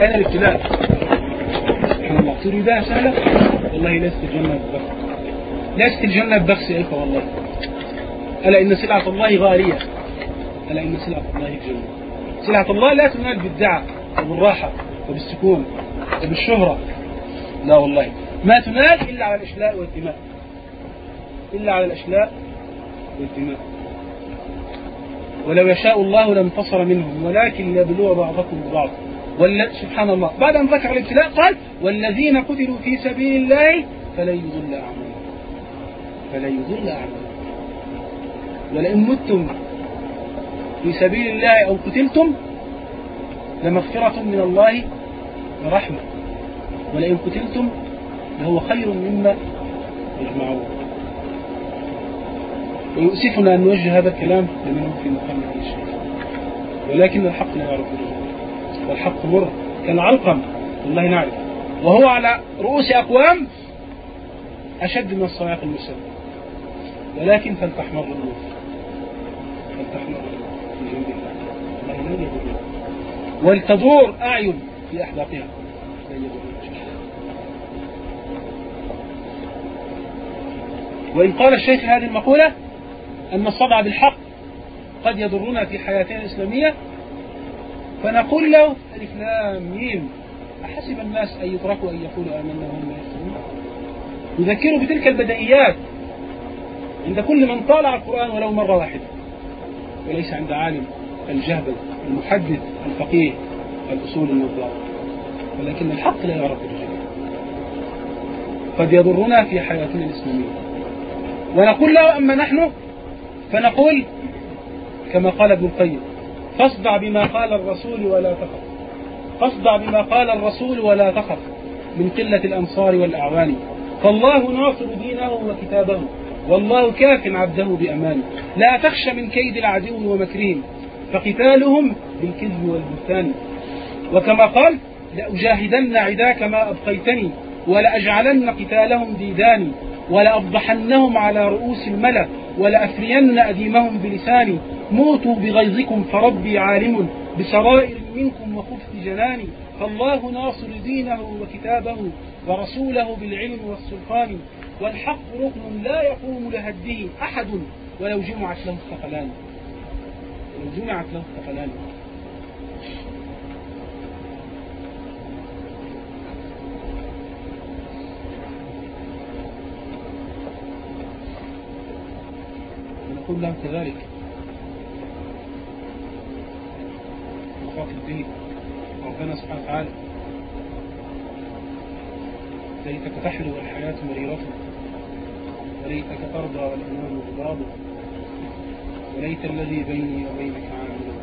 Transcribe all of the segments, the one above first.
أين الابتلاء سبحان الله تريدها سهلة والله ليست الجنة ببخس ليست الجنة ببخس يا إخوة والله. ألا إن سلعة الله غالية. ألا إن سلعة الله الجنة سلعة الله لا تنال بالدعاء وبالراحة وبالسكون وبالشهرة. لا والله. ما تنال إلا على الإشلاء والدماء. إلا على الأشلاء والدماء. ولو يشاء الله لانتصر منهم ولكن ليبلو بعضكم ببعض سبحان الله. بعد أن ذكر الابتلاء قال والذين قتلوا في سبيل الله فلن يضل أعمالهم. فلن يضل أعمالهم. ولئن متم في سبيل الله أو قتلتم لمغفرة من الله ورحمة. ولئن قتلتم لهو خير مما يجمعون. ويؤسفنا أن نوجه هذا الكلام لمن في مقام الشيخ ولكن الحق لا يعرف والحق مر كالعلقم والله نعرف. وهو على رؤوس أقوام أشد من الصواعق المرسلة. ولكن فلتحمر الروح. فلتحمر في جنب الله. الله لا يضر ولتدور أعين في أحداقها لا يضر وإن قال الشيخ هذه المقولة أن الصدع بالحق قد يضرنا في حياتنا الإسلامية فنقول له ألف لام ميم. أحسب الناس أن يتركوا أن يقولوا آمنا وهم لا يفتنون يذكروا بتلك البدئيات عند كل من طالع القرآن ولو مرة واحدة. وليس عند عالم الجهبل المحدث الفقيه الأصول النظار ولكن الحق لا يعرف الرجال قد يضرنا في حياتنا الإسلامية. ونقول له أما نحن فنقول كما قال ابن القيم فاصدع بما قال الرسول ولا تخف. فاصدع بما قال الرسول ولا تخف من قلة الأنصار والأعوان. فالله ناصر دينه وكتابه. والله كاف عبده بأمان لا تخش من كيد العدو ومكرهم. فقتالهم بالكذب والبهتان. وكما قال لأجاهدن عداك ما أبقيتني ولأجعلن قتالهم ديداني ولأفضحنهم على رؤوس الملأ ولأفرين أديمهم بلساني موتوا بغيظكم فربي عالم بسرائر منكم وخفت جناني. فالله ناصر دينه وكتابه ورسوله بالعلم والسلطان والحق ركن لا يقوم لهده أحد. ولو جمعت له الثقلان ولو جمعت له الثقلان ونقول لهم كذلك نخاطب به ربنا سبحانه وتعالى. ليتك تحلو والحياة مريرة وليتك ترضى والإمام غضاب وليت الذي بيني وبينك عالم.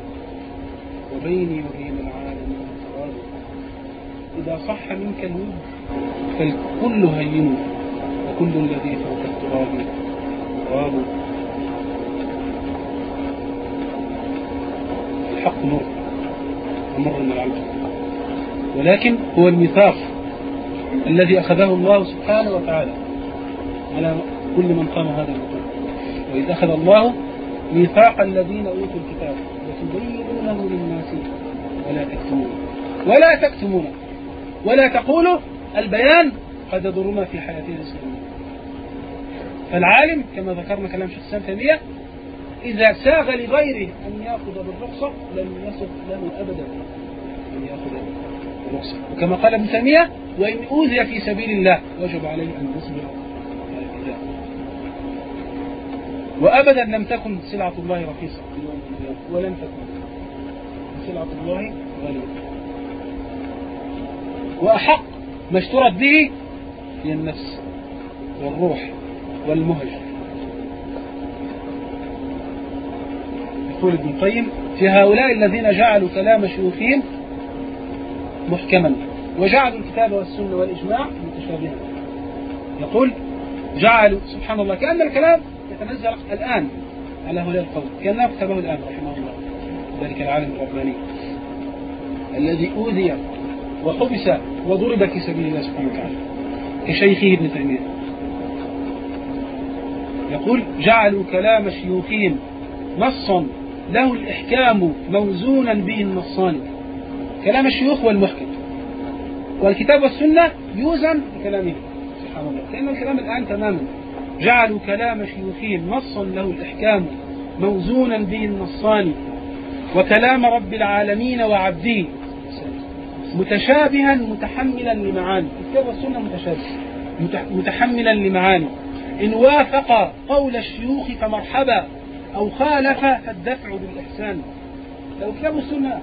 وبيني وبين العالم تراب. إذا صح منك الود فالكل هين. وكل الذي فوق التراب تراب. الحق مر ومر العلم. ولكن هو الميثاق الذي أخذه الله سبحانه وتعالى على كل من قام هذا المقام وإذ أخذ الله ميثاق الذين أوتوا الكتاب لتبينونه للناس ولا تكتمونه ولا تكتمونه ولا تقولوا البيان قد يضرنا في حياتنا الإسلامية. فالعالم كما ذكرنا كلام الإسلام تيمية إذا ساغ لغيره أن يأخذ بالرخصة لم يصف له أبدا. أن يأخذ بالرخصة. وكما قال ابن تيمية وإن أوذي في سبيل الله وجب عليه أن يصبر. وأبدا لم تكن سلعة الله رخيصة. ولن تكن سلعة الله غالية. وأحق ما اشترت به هي النفس والروح والمهج يقول ابن القيم في هؤلاء الذين جعلوا كلام شيوخهم محكما. وجعلوا الكتاب والسنة والإجماع متشابها يقول جعلوا سبحان الله كأن الكلام يتنزل الآن على هؤلاء القوم كأنه كتبه الآن رحمه الله ذلك العالم الرباني. الذي أوذي وحبس وضرب في سبيل الله سبحانه وتعالى كشيخه ابن تيمية. يقول جعلوا كلام شيوخهم نصا له الإحكام موزونا به النصان كلام الشيوخ والمحكم. والكتاب والسنة يوزن بكلامه سبحان الله. لأن الكلام الآن تماما. جعلوا كلام شيوخهم نصا له الإحكام موزونا به النصان وكلام رب العالمين وعبده. متشابها متحملا لمعاني. الكتاب والسنة متشابه. متحملا لمعاني. إن وافق قول الشيوخ فمرحبا. أو خالف فالدفع بالإحسان. لو كتاب السنة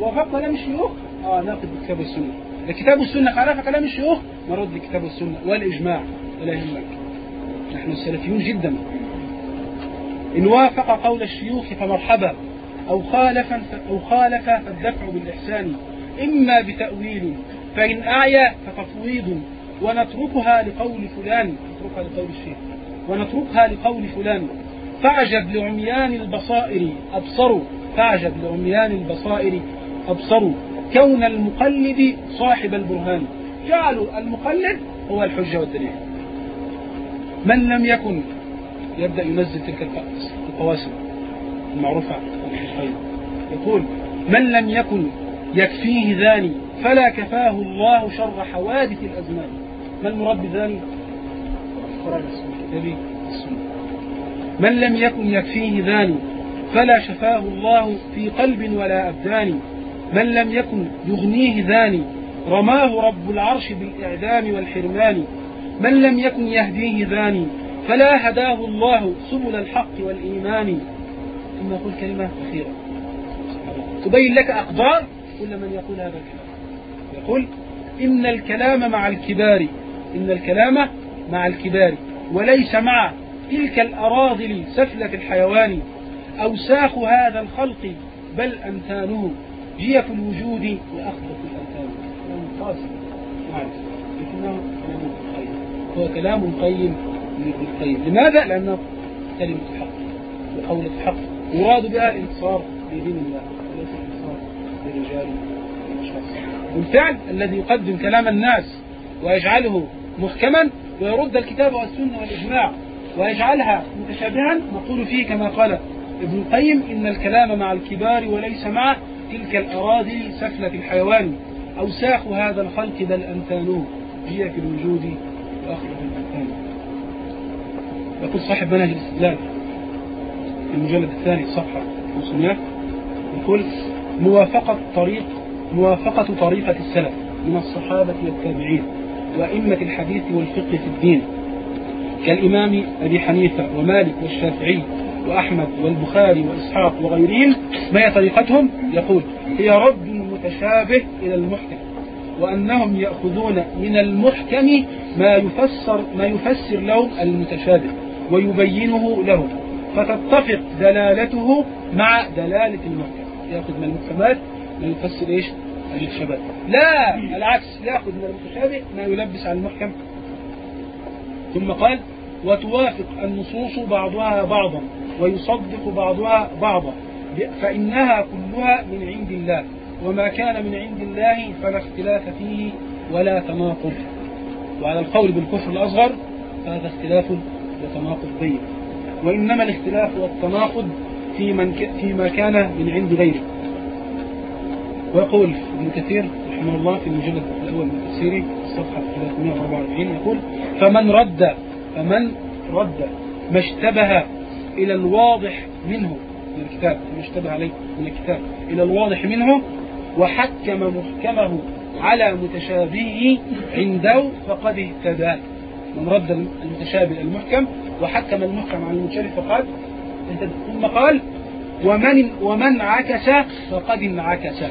وافق كلام الشيوخ آه ناخذ بكتاب السنة. الكتاب والسنة خالف كلام الشيوخ نرد بكتاب السنة والإجماع ولا يهمك نحن السلفيون جدا. إن وافق قول الشيوخ فمرحبا أو خالف أو خالف فالدفع بالإحسان. إما بتأويل فإن أعيا فتفويض. ونتركها لقول فلان نتركها لقول الشيخ. ونتركها لقول فلان. فعجب لعميان البصائر أبصروا. فعجب لعميان البصائر أبصروا. كون المقلد صاحب البرهان. جعلوا المقلد هو الحجة والدليل. من لم يكن يبدأ ينزل تلك القواسم المعروفة يقول من لم يكن يكفيه ذاني فلا كفاه الله شر حوادث الأزمان. ما المراد بذاني؟ من لم يكن يكفيه ذاني فلا شفاه الله في قلب ولا أبدان. من لم يكن يغنيه ذاني رماه رب العرش بالإعدام والحرمان. من لم يكن يهديه ذاني فلا هداه الله سبل الحق والإيمان. ثم يقول كلمة أخيرة. تبين لك أقدار كل من يقول هذا الكلام؟ يقول إن الكلام مع الكبار إن الكلام مع الكبار وليس مع تلك الأراضي سفلة الحيوان أوساخ هذا الخلق بل أمثاله. جية الوجود وأخبث الأمثال كلام قاسي نعم. لكنه كلام قيم. هو كلام قيم لابن القيم لماذا؟ لأنه كلمة الحق وقولة الحق يراد بها الانتصار لدين الله وليس الانتصار لرجال والفعل الذي يقدم كلام الناس ويجعله محكما ويرد الكتاب والسنة والإجماع. ويجعلها متشابها. نقول فيه كما قال ابن القيم إن الكلام مع الكبار وليس مع تلك الأراضي سفلة الحيوان. أوساخ هذا الخلق بل أنتانوه هي في الوجود وأخرج الأنتان يقول صاحب منهج الاستدلال في المجلد الثاني صفحة 500 يقول موافقة طريق موافقة طريقة السلف من الصحابة والتابعين وأئمة الحديث والفقه في الدين. كالإمام أبي حنيفة ومالك والشافعي وأحمد والبخاري وإسحاق وغيرهم ما هي طريقتهم؟ يقول هي رد المتشابه إلى المحكم وأنهم يأخذون من المحكم ما يفسر ما يفسر لهم المتشابه ويبينه لهم فتتفق دلالته مع دلالة المحكم. يأخذ من المحكمات ما يفسر إيش؟ المتشابه. لا العكس يأخذ من المتشابه ما يلبس على المحكم. ثم قال وتوافق النصوص بعضها بعضا ويصدق بعضها بعضا فإنها كلها من عند الله وما كان من عند الله فلا اختلاف فيه ولا تناقض. وعلى القول بالكفر الأصغر فهذا اختلاف وتناقض بين. وإنما الاختلاف والتناقض في من ك... فيما كان من عند غيره. ويقول ابن كثير رحمه الله في المجلد الأول من تفسيره الصفحة 344 يقول فمن رد فمن رد ما اشتبه إلى الواضح منه من الكتاب ما اشتبه عليه من الكتاب إلى الواضح منه وحكم محكمه على متشابهه عنده فقد اهتدى. من رد المتشابه المحكم وحكم المحكم على المتشابه فقد اهتدى. ثم قال ومن ومن عكس فقد انعكس.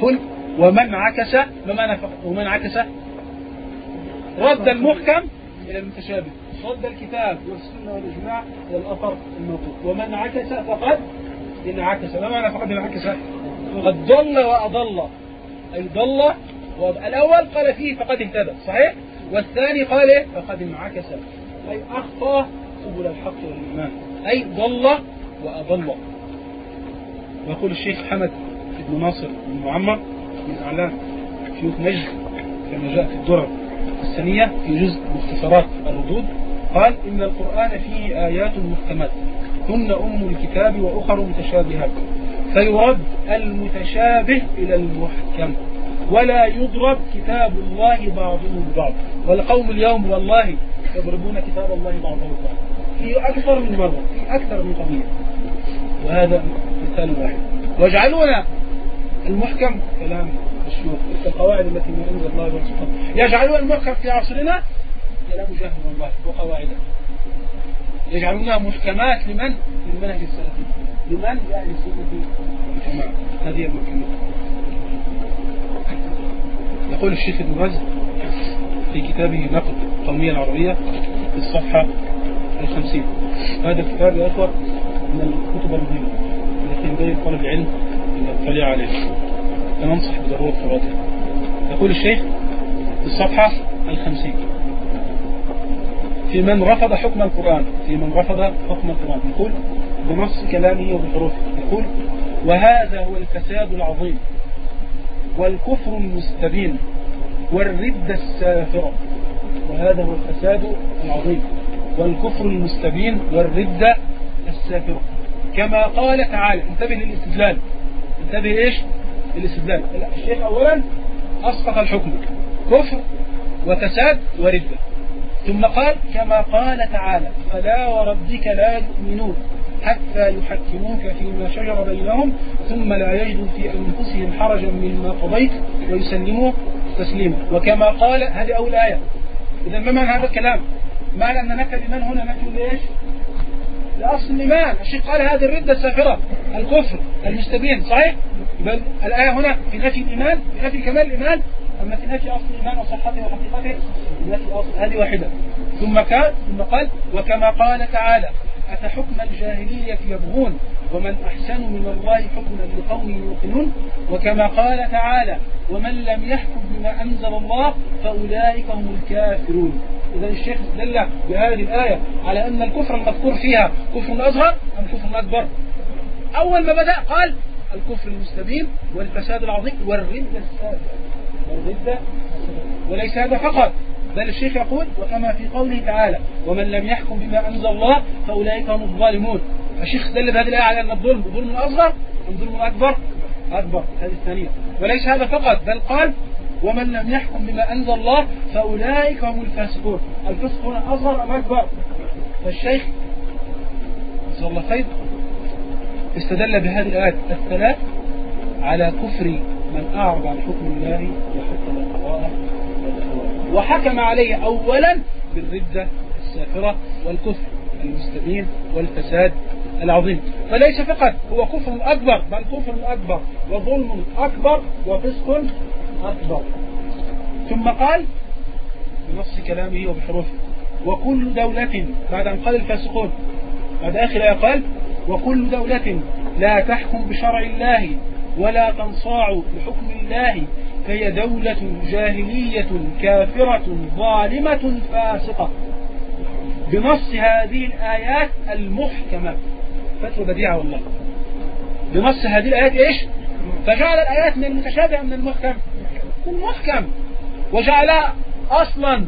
قل ومن عكس ما معنى ومن عكس رد المحكم إلى المتشابه. رد الكتاب والسنة والإجماع إلى الأثر الموجود ومن عكس فقد انعكس. ما معنى فقد انعكس؟ قد ضل وأضل. أي ضل الأول قال فيه فقد اهتدى صحيح؟ والثاني قال فقد انعكس. أي أخطى سبل الحق والإيمان. أي ضل وأضل. ويقول الشيخ حمد بن ناصر بن معمر من أعلام شيوخ نجد كما جاء في الدرر الثانية في جزء مختصرات الردود قال إن القرآن فيه آيات محكمات هن أم الكتاب وأخر متشابهات فيرد المتشابه إلى المحكم ولا يضرب كتاب الله بعضه ببعض. والقوم اليوم والله يضربون كتاب الله بعضه ببعض في أكثر من مرة في أكثر من قضية. وهذا مثال واحد. ويجعلون المحكم كلام الشيوخ القواعد التي من عند الله سبحانه يجعلون المحكم في عصرنا كلام جهل والله وقواعده. يجعلونها محكمات لمن؟ للمنهج السلفي. لمن؟ يعني السنة والجماعة هذه المحكمات. يقول الشيخ ابن باز في كتابه نقد القومية العربية في الصفحة الخمسين. هذا الكتاب يا أخوة من الكتب المهمة التي ينبغي طالب العلم يطلع عليها فننصح بضرورة قراءتها يقول الشيخ في الصفحة الخمسين. في من رفض حكم القرآن في من رفض حكم القرآن. يقول بنص كلامه وبحروفه. يقول وهذا هو الفساد العظيم والكفر المستبين والردة السافرة وهذا هو الفساد العظيم والكفر المستبين والردة السافرة كما قال تعالى انتبه للاستدلال. انتبه إيش؟ للاستدلال. الشيخ اولا اسقط الحكم كفر وفساد وردة. ثم قال كما قال تعالى فلا وربك لا يؤمنون حتى يحكموك فيما شجر بينهم ثم لا يجدوا في أنفسهم حرجا مما قضيت ويسلموا تسليما. وكما قال هذه أول آية. إذا ما معنى هذا الكلام؟ معنى أن نفي الإيمان هنا نفي ليش لأصل الإيمان الشيخ قال هذه الردة السافرة الكفر المستبين صحيح؟ بل الآية هنا في نفي الإيمان في نفي كمال الإيمان أما في نفي أصل الإيمان وصحته وحقيقته في نفي أصل هذه واحدة. ثم قال ثم قال وكما قال تعالى أفحكم الجاهلية يبغون ومن أحسن من الله حكما لقوم يوقنون؟ وكما قال تعالى ومن لم يحكم بما أنزل الله فأولئك هم الكافرون. إذا الشيخ استدل بهذه الآية على أن الكفر المذكور فيها كفر أصغر أم كفر أكبر. أول ما بدأ قال الكفر المستبين والفساد العظيم والردة. السابقة والردة. وليس هذا فقط بل الشيخ يقول وكما في قوله تعالى ومن لم يحكم بما أنزل الله فأولئك هم الظالمون. الشيخ دل بهذه الآية على أن الظلم ظلم أصغر أم ظلم أكبر؟ أكبر. هذه الثانية. وليس هذا فقط بل قال ومن لم يحكم بما أنزل الله فأولئك هم الفاسقون. الفسق هنا أصغر أم أكبر؟ فالشيخ جزاه الله خير استدل بهذه الآيات الثلاث على كفر من أعرض عن حكم الله وحكم القضاء وحكم عليه أولا بالردة السافرة والكفر المستبين والفساد العظيم. فليس فقط هو كفر أكبر بل كفر أكبر وظلم أكبر وفسق أكبر. ثم قال بنص كلامه وبحروفه وكل دولة بعد أن قال الفاسقون بعد آخر آية قال وكل دولة لا تحكم بشرع الله ولا تنصاع بحكم الله فهي دولة جاهلية كافرة ظالمة فاسقة. بنص هذه الآيات المحكمة. فتوى بديعة والله. بنص هذه الآيات إيش؟ فجعل الآيات من المتشابه من المحكم؟ من المحكم وجعلها أصلا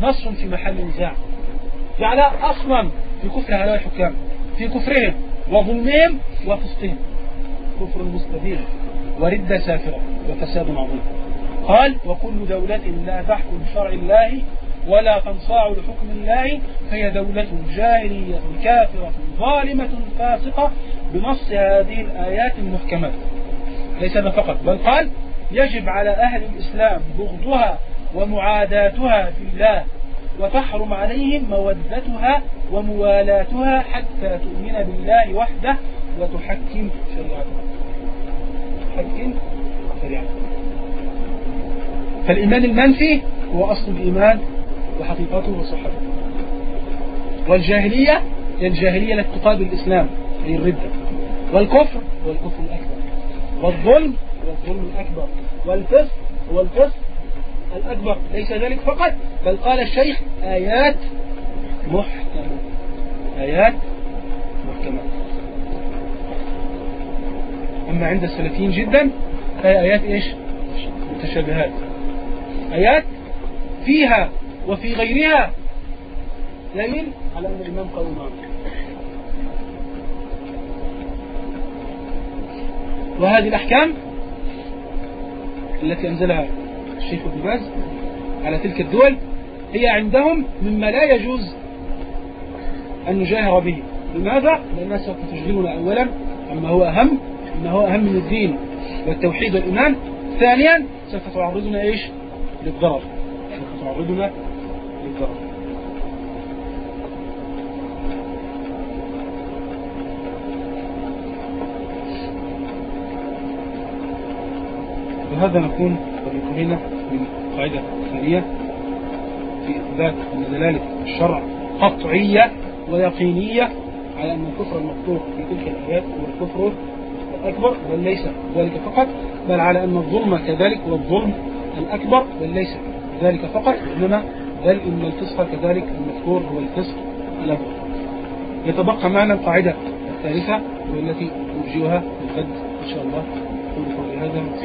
نص في محل نزاع جعلها أصلا في كفر هؤلاء الحكام في كفرهم وظلمهم وفسقهم. كفر المستدين وردة سافرة وفساد عظيم. قال وكل دولة لا تحكم بشرع الله ولا تنصاع لحكم الله فهي دولة جاهلية كافرة ظالمة فاسقة بنص هذه الآيات المحكمات. ليس هذا فقط بل قال يجب على أهل الإسلام بغضها ومعاداتها في الله وتحرم عليهم مودتها وموالاتها حتى تؤمن بالله وحده وتحكم شريعته. تحكم شريعته. فالإيمان المنفي هو أصل الإيمان وحقيقته وصحته. والجاهلية هي الجاهلية التي تقابل الإسلام هي الردة. والكفر هو الكفر الأكبر. والظلم هو الظلم الأكبر. والفسق هو الفسق الأكبر ليس ذلك فقط بل قال الشيخ آيات محكمة آيات محكمة. أما عند السلفيين جدا فهي آيات إيش؟ متشابهات. آيات فيها وفي غيرها دليل على أن الإمام قوي وهذه الأحكام التي أنزلها الشيخ ابن باز على تلك الدول هي عندهم مما لا يجوز أن نجاهر به لماذا؟ لأنها سوف تشغلنا أولا عما هو أهم ما هو أهم من الدين والتوحيد والإيمان ثانيا سوف تعرضنا إيش؟ للضرر سوف تعرضنا للضرر وهذا نكون قد انتهينا من القاعدة الثانية في إثبات أن دلالة الشرع قطعية ويقينية على أن الكفر المقطوع في تلك الآيات هو الكفر الأكبر بل ليس ذلك فقط بل على أن الظلم كذلك هو الظلم الأكبر بل ليس ذلك فقط إنما بل إن الفسق كذلك المذكور هو الفسق الأكبر. يتبقى معنا القاعدة الثالثة والتي نرجوها في الغد إن شاء الله. أقول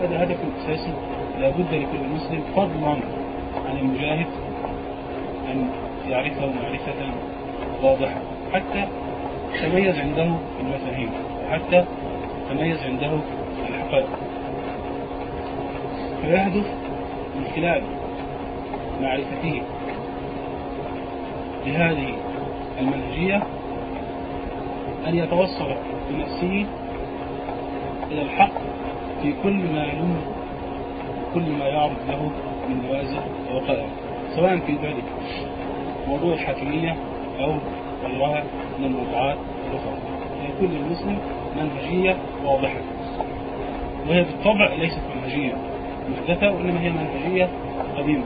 هذا هدف أساسي لا بد لكل مسلم فضلا عن المجاهد أن يعرفه معرفة واضحة حتى تميز عنده المفاهيم وحتى تميز عنده الحقائق فيهدف من خلال معرفته لهذه المنهجية أن يتوصل بنفسه إلى الحق في كل ما يلوم كل ما يعرض له من نوازل ووقائع سواء في ذلك موضوع الحاكمية أو غيرها من الموضوعات الأخرى. لكل المسلم منهجية واضحة وهي بالطبع ليست منهجية محدثة وإنما هي منهجية قديمة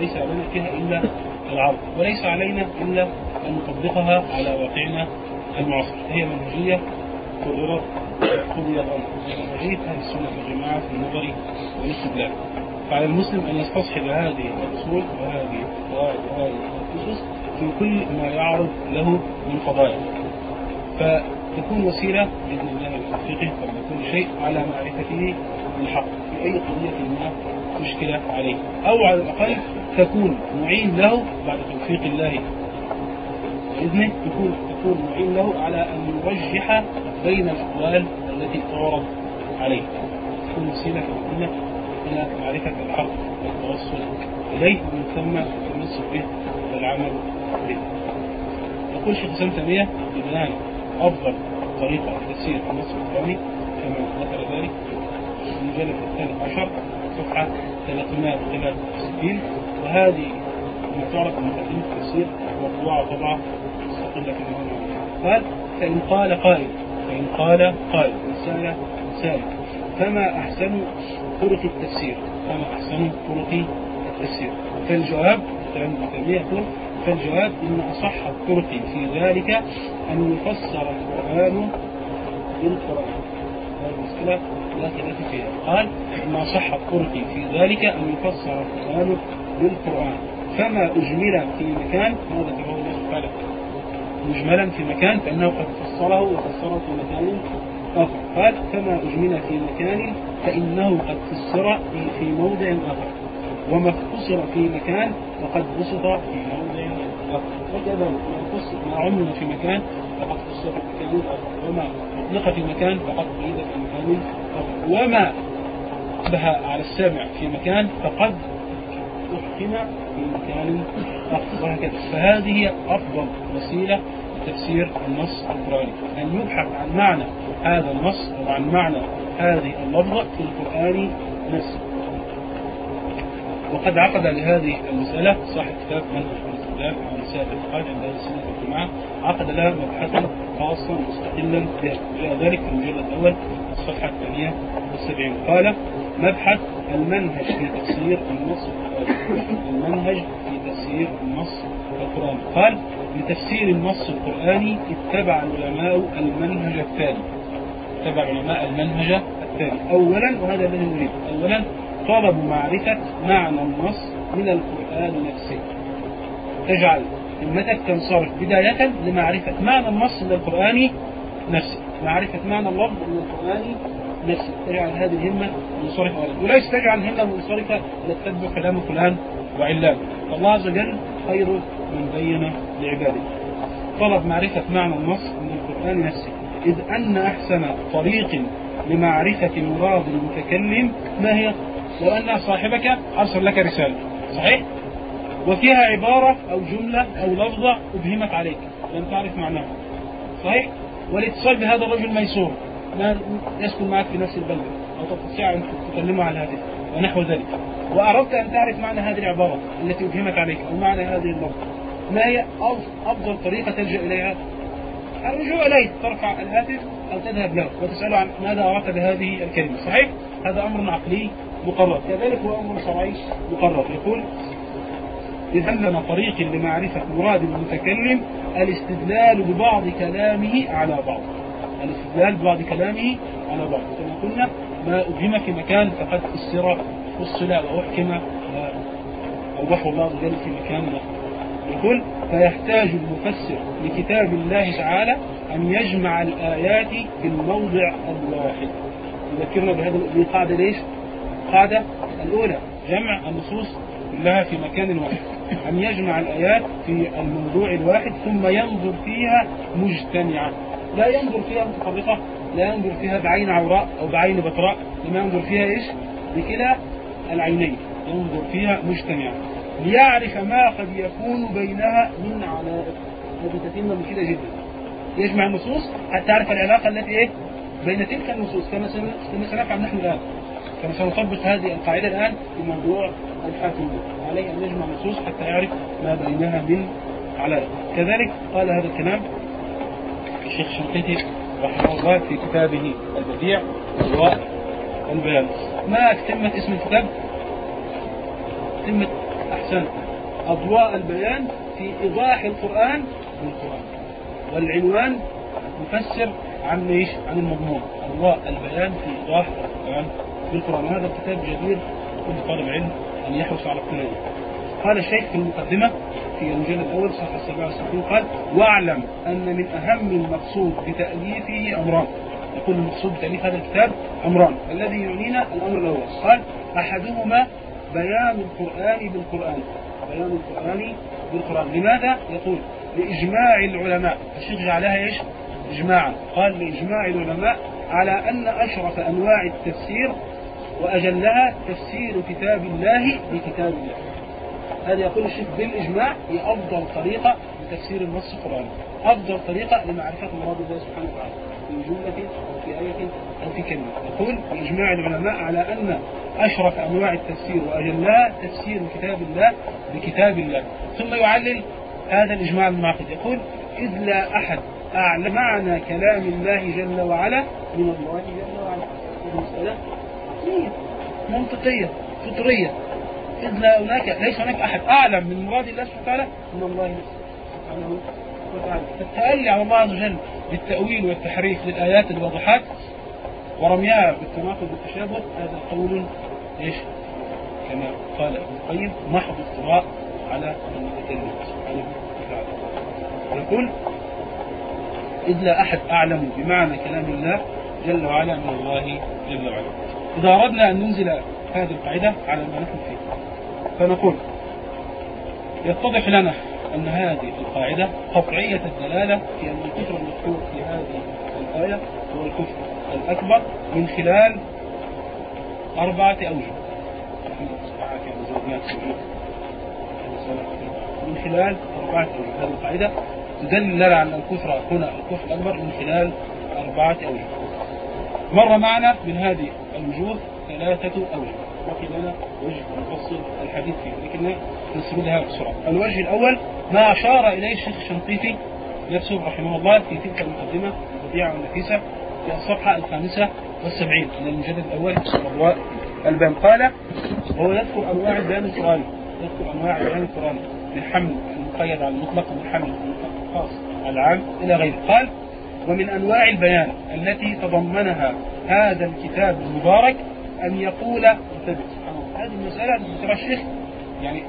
ليس علينا فيها إلا العرض وليس علينا إلا أن نطبقها على واقعنا المعاصر. هي منهجية قدرت قضي أهل السنة والجماعة في النظر والاستدلال فعلى المسلم أن يستصحب هذه الأصول وهذه القواعد وهذه الأسس في كل ما يعرض له من قضايا فتكون وسيلة بإذن الله لتحقيقه قبل كل شيء على معرفته بالحق. في أي قضية ما مشكلة عليه. أو على الأقل تكون معين له بعد توفيق الله. بإذنه تكون تكون معين له على أن يرجح بين الأقوال التي تعرض عليه تكون وسيلة كما إلى معرفة الحق والتوصل إليه ومن ثم التمسك به والعمل به. يقول شيخ سنة تيمية ببيان أفضل طريقة لتفسير النص القرآني كما ذكر ذلك في المجلد الثالث عشر صفحة 363 وهذه ما تعرف بمقدمة التفسير مطبوعة طبعة مستقلة في قال فإن قال قائل فإن قال قائل رسالة رسالة فما أحسن طرق التفسير؟ فما أحسن طرق التفسير؟ فالجواب يقول؟ فالجواب إن أصح الطرق في ذلك أن يفسر القرآن بالقرآن. هذه المشكلة لا خلاف فيها. قال إن أصح الطرق في ذلك أن يفسر القرآن بالقرآن. فما أجمل في مكان؟ هذا ذكره الله تعالى مجملا في مكان فإنه قد فسره وفسره في مكان آخر. قال فما أجمل في مكان فإنه قد فسر في موضع آخر. وما اختصر في مكان فقد بسط في موضع آخر. وكذلك ما عمل في مكان فقد فسر في مكان آخر. وما أطلق في مكان فقد قيد في مكان آخر. وما به على السامع في مكان فقد أحكم في مكان وهكذا فهذه أفضل وسيلة لتفسير النص القرآني. أن يبحث عن معنى هذا النص أو عن معنى هذه اللفظة في القرآن نفسه. وقد عقد لهذه المسألة صاحب كتاب منهج الاستدلال عن مسائل الاعتقاد عند أهل السنة والجماعة عقد لها مبحثا خاصا مستقلا بها. جاء ذلك في المجلد الأول الصفحة الثانية والسبعين. قال مبحث المنهج في تفسير النص المنهج في تفسير النص القرآني. قال لتفسير النص القرآني اتبع العلماء المنهج الثاني. اتبع العلماء المنهج الثاني. أولا وهذا الذي نريد. أولا طلب معرفة معنى النص من القرآن نفسه. تجعل همتك تنصرف. بداية لمعرفة معنى النص من القرآن نفسه. معرفة معنى اللفظ من القرآن نفسه تجعل هذه الهمة منصرفة وليس تجعل الهمة منصرفة لتتبع كلام فلان وعلان فالله عز وجل خير من بين لعباده. طلب معرفة معنى النص من القرآن نفسه. إذ أن أحسن طريق لمعرفة مراد المتكلم ما هي؟ لو أن صاحبك أرسل لك رسالة. صحيح؟ وفيها عبارة أو جملة أو لفظة أبهمت عليك. لم تعرف معناها. صحيح؟ والاتصال بهذا الرجل ميسور. ما يسكن معك في نفس البلد. أو تستطيع أن تكلمه على الهاتف ونحو ذلك. وأردت أن تعرف معنى هذه العبارة التي أبهمت عليك أو معنى هذه اللفظة ما هي أفضل طريقة تلجأ إليها؟ الرجوع إليه. ترفع الهاتف أو تذهب له وتسأله عن ماذا أردت بهذه الكلمة. صحيح؟ هذا أمر عقلي مقرر. كذلك هو أمر شرعي مقرر. يقول لنا طريق لمعرفة مراد المتكلم الاستدلال ببعض كلامه على بعض. الاستدلال ببعض كلامه على بعض. كما قلنا ما أبهم في مكان فقد فسر فصل وأحكم أوضحه عز وجل في مكان يقول فيحتاج المفسر لكتاب الله تعالى أن يجمع الآيات في الموضع الواحد. يذكرنا بهذه القاعدة ليش؟ القاعدة الأولى جمع النصوص كلها في مكان واحد. أن يجمع الآيات في الموضوع الواحد ثم ينظر فيها مجتمعة لا ينظر فيها متفرقة لا ينظر فيها بعين عوراء أو بعين بطراء لما ينظر فيها إيش؟ بكلا العينين ينظر فيها مجتمعة ليعرف ما قد يكون بينها من علائق هذه تتم كده جدا. يجمع النصوص؟ حتى تعرف العلاقة التي إيه؟ بين تلك النصوص كما سنفعل نحن الآن. كما سنطبق هذه القاعدة الآن في موضوع الحاكم عليه أن يجمع النصوص حتى يعرف ما بينها من علائق كذلك قال هذا الكلام الشيخ شنقيطي رحمه الله في كتابه البديع البيان. ما تمت اسم الكتاب؟ تمت أحسن. أضواء البيان في إيضاح القرآن بالقرآن والعنوان مفسر عن إيش؟ عن المضمون. أضواء البيان في إيضاح القرآن بالقرآن هذا الكتاب جدير كل طالب علم أن يحرص على اقتنائه قال الشيخ في المقدمة في المجلد الأول صفحة 67 قال واعلم أن من أهم المقصود بتأليفه أمران يقول المقصود بتأليف هذا الكتاب أمران الذي يعنينا الأمر الأول. قال أحدهما بيان القرآن بالقرآن. بيان القرآن بالقرآن. لماذا؟ يقول لإجماع العلماء. الشيخ جعلها إيش؟ إجماعا. قال لإجماع العلماء على أن أشرف أنواع التفسير وأجلها تفسير كتاب الله بكتاب الله. هذا يقول الشيخ بالإجماع هي أفضل طريقة لتفسير النص القرآني. أفضل طريقة لمعرفة مراد الله سبحانه وتعالى. في جملة أو في آية أو في كلمة. يقول بإجماع العلماء على أن أشرف أنواع التفسير وأجلها تفسير كتاب الله بكتاب الله. ثم يعلل هذا الإجماع المعقد يقول إذ لا أحد أعلم معنى كلام الله جل وعلا. من الله جل وعلا. المسألة منطقية فطرية. إذ لا هناك ليس هناك أحد أعلم من مراد الله سبحانه وتعالى من الله سبحانه وتعالى. فالتألي على الله عز وجل بالتأويل والتحريف للآيات الواضحات ورميها بالتناقض والتشابه هذا قول إيش؟ كما قال ابن القيم محض افتراء على المتكلم سبحانه وتعالى. إذ لا أحد أعلم بمعنى كلام الله جل وعلا من الله جل وعلا. إذا أردنا أن ننزل هذه القاعدة على ما نحن فيه. فنقول يتضح لنا أن هذه القاعدة قطعية الدلالة في أن الكفر المذكور في هذه الآية هو الكفر الأكبر من خلال أربعة أوجه. من خلال أربعة أوجه. هذه القاعدة تدل على الكفر هنا الكفر الأكبر من خلال أربعة أوجه. مر معنا من هذه الوجوه ثلاثة أوجه. بقي لنا وجه نفصل الحديث فيه لكن نسردها بسرعة. الوجه الأول ما أشار إليه الشيخ الشنقيطي نفسه رحمه الله في تلك المقدمة البديعة والنفيسة في الصفحة الخامسة والسبعين من المجلد الأول. أضواء البان قال وهو يذكر أنواع البيان القرآني يذكر أنواع البيان القرآني من حمل المقيد على المطلق ومن حمل الخاص على العام إلى غيره. قال ومن أنواع البيان التي تضمنها هذا الكتاب المبارك أن يقول الله هذه المسألة الشيخ يعني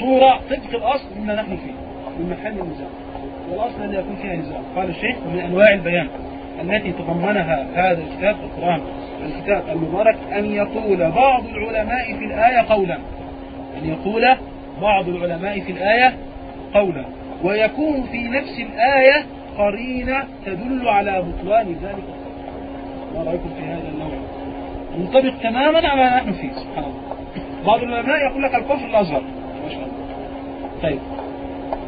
صورة طبق الأصل مما نحن فيه من محل النزاع. والأصل الذي يكون فيها نزاع. قال الشيخ ومن أنواع البيان التي تضمنها هذا الكتاب القرآن الكتاب المبارك أن يقول بعض العلماء في الآية قولا. أن يقول بعض العلماء في الآية قولا. ويكون في نفس الآية قرينة تدل على بطلان ذلك ما رأيكم في هذا النوع؟ منطبق تماما على ما نحن فيه سبحان الله. بعض العلماء يقول لك الكفر الأصغر ما شاء الله. طيب.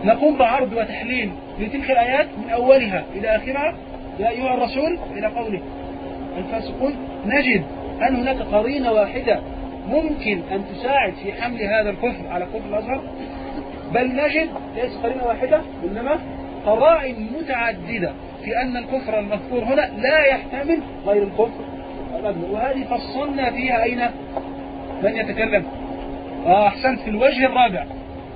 نقوم بعرض وتحليل لتلك الآيات من أولها إلى آخرها. يا أيها الرسول إلى قوله. الفاسقون نجد أن هناك قرينة واحدة ممكن أن تساعد في حمل هذا الكفر على كفر الأزهر. بل نجد ليس قرينة واحدة إنما قرائن متعددة في أن الكفر المذكور هنا لا يحتمل غير الكفر. الأكبر وهذه فصلنا فيها أين؟ من يتكلم؟ أحسنت في الوجه الرابع.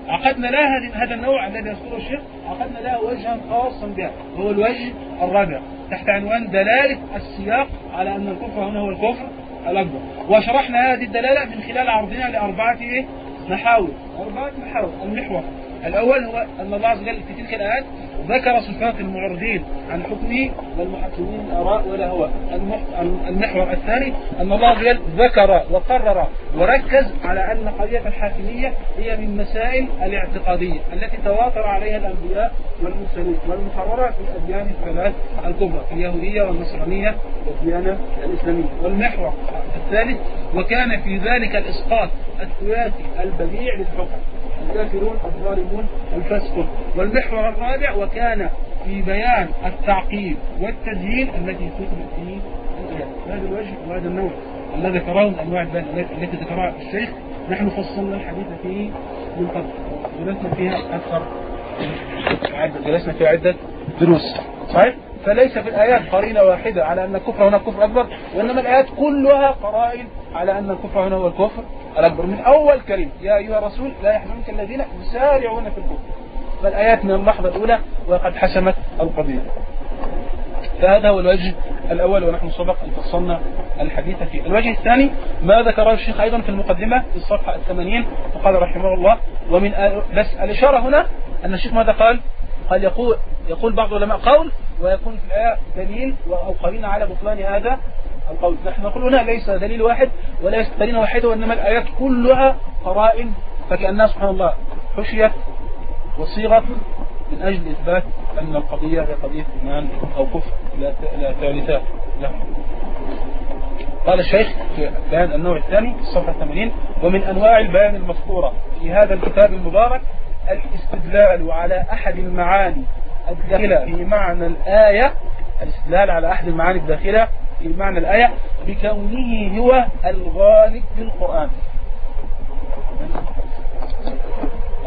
عقدنا لها هذا النوع الذي يذكره الشيخ عقدنا لها وجها خاصا بها وهو الوجه الرابع. تحت عنوان دلالة السياق على أن الكفر هنا هو الكفر الأكبر. وشرحنا هذه الدلالة من خلال عرضنا لأربعة محاور. أربعة محاور. المحور. الأول هو أن الله عز وجل في تلك الآيات ذكر صفات المعرضين عن حكمه والمحكمين الآراء ولا هو. المحور الثاني أن الله عز وجل ذكر وقرر وركز على أن قضية الحاكمية هي من مسائل الاعتقادية التي تواتر عليها الأنبياء والمرسلين والمقررة في الأديان الثلاث الكبرى اليهودية والنصرانية والديانة الإسلامية. والمحور الثالث وكان في ذلك الإسقاط الثلاثي البديع للحكم. الكافرون الظالمون. الفاسقون والمحور الرابع وكان في بيان التعقيد والتزيين التي كتبت فيه هذا الوجه وهذا النوع الذي ذكره من انواع البيان التي ذكرها الشيخ. نحن فصلنا الحديث فيه من قبل. جلسنا فيها أكثر. جلسنا فيها عدة دروس. صحيح؟ فليس في الآيات قرينة واحدة على أن الكفر هنا كفر أكبر وإنما الآيات كلها قرائن على أن الكفر هنا هو الكفر الأكبر. من أول كريم يا أيها الرسول لا يحزنك الذين يسارعون في الكفر. فالآيات من اللحظة الأولى وقد حسمت القضية. فهذا هو الوجه الأول ونحن سبق أن فصلنا الحديث فيه. الوجه الثاني ما ذكره الشيخ أيضا في المقدمة في الصفحة الثمانين وقال رحمه الله ومن بس الإشارة هنا أن الشيخ ماذا قال؟ قال يقول يقول بعض العلماء قول ويكون في الآية دليل أو قرينة على بطلان هذا القول. نحن نقول هنا ليس دليل واحد وليس قرينة واحدة وإنما الآيات كلها قرائن فكأنها سبحان الله حشيت وصيغت من أجل إثبات أن القضية هي قضية إيمان أو كفر لا ثالثات له قال الشيخ في بيان النوع الثاني الصفحة 80 ومن أنواع البيان المذكورة في هذا الكتاب المبارك الاستدلال على أحد المعاني الداخلة في معنى الآية الاستدلال على أحد المعاني الداخلة في معنى الآية بكونه هو الغالب في القرآن.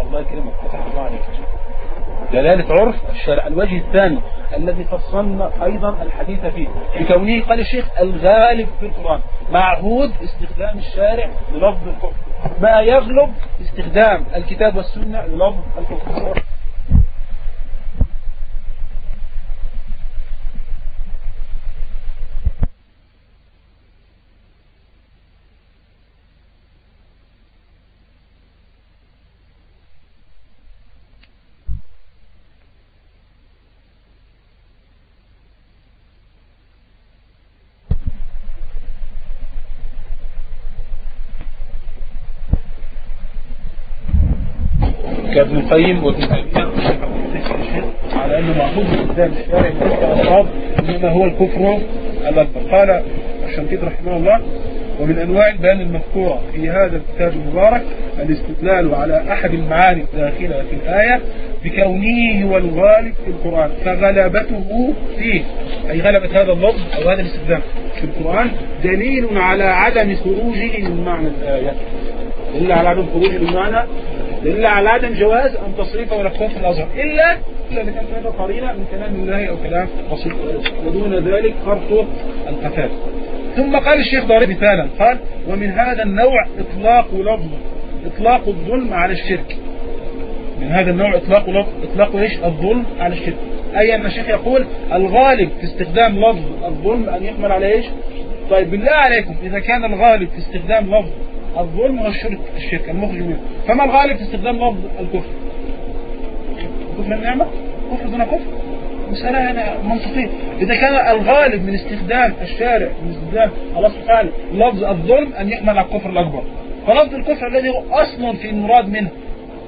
الله يكرمك فتح الله عليك. دلالة عرف الشرع. الوجه الثاني الذي فصلنا أيضا الحديث فيه بكونه قال الشيخ الغالب في القرآن معهود استخدام الشارع للفظ الكفر. ما يغلب استخدام الكتاب والسنة للفظ الكفر. كابن القيم وابن تيميه على أنه معقود باستخدام الشارع الالفاظ إنما هو الكفر الأكبر. قال الشنقيط رحمه الله ومن أنواع البيان المذكورة في هذا الكتاب المبارك الاستدلال على أحد المعاني الداخله في الآية بكونه هو الغالب في القرآن فغلبته فيه. أي غلبه هذا اللفظ أو هذا الاستخدام في القرآن دليل على عدم خروجه من معنى الآية. دليل على عدم خروجه من معنى دليل على عدم جواز أن تصرفه ولا في الأزهر. إلا إلا إذا كانت هذا قرينة من كلام الله أو كلام رسول ودون ذلك خرط القتال. ثم قال الشيخ ضارب مثالا قال ومن هذا النوع إطلاق لفظ إطلاق الظلم على الشرك. من هذا النوع إطلاق لفظ إطلاق إيش؟ الظلم على الشرك. أي أن الشيخ يقول الغالب في استخدام لفظ الظلم أن يحمل على إيش؟ طيب بالله عليكم إذا كان الغالب في استخدام لفظ الظلم والشرك الشرك المخرج منه فما الغالب في استخدام لفظ الكفر؟ كفر النعمة كفر دون كفر؟ مسألة هنا منطقية. إذا كان الغالب من استخدام الشارع من استخدام الله سبحانه لفظ الظلم أن يحمل على الكفر الأكبر. فلفظ الكفر الذي هو أصلا في المراد منه.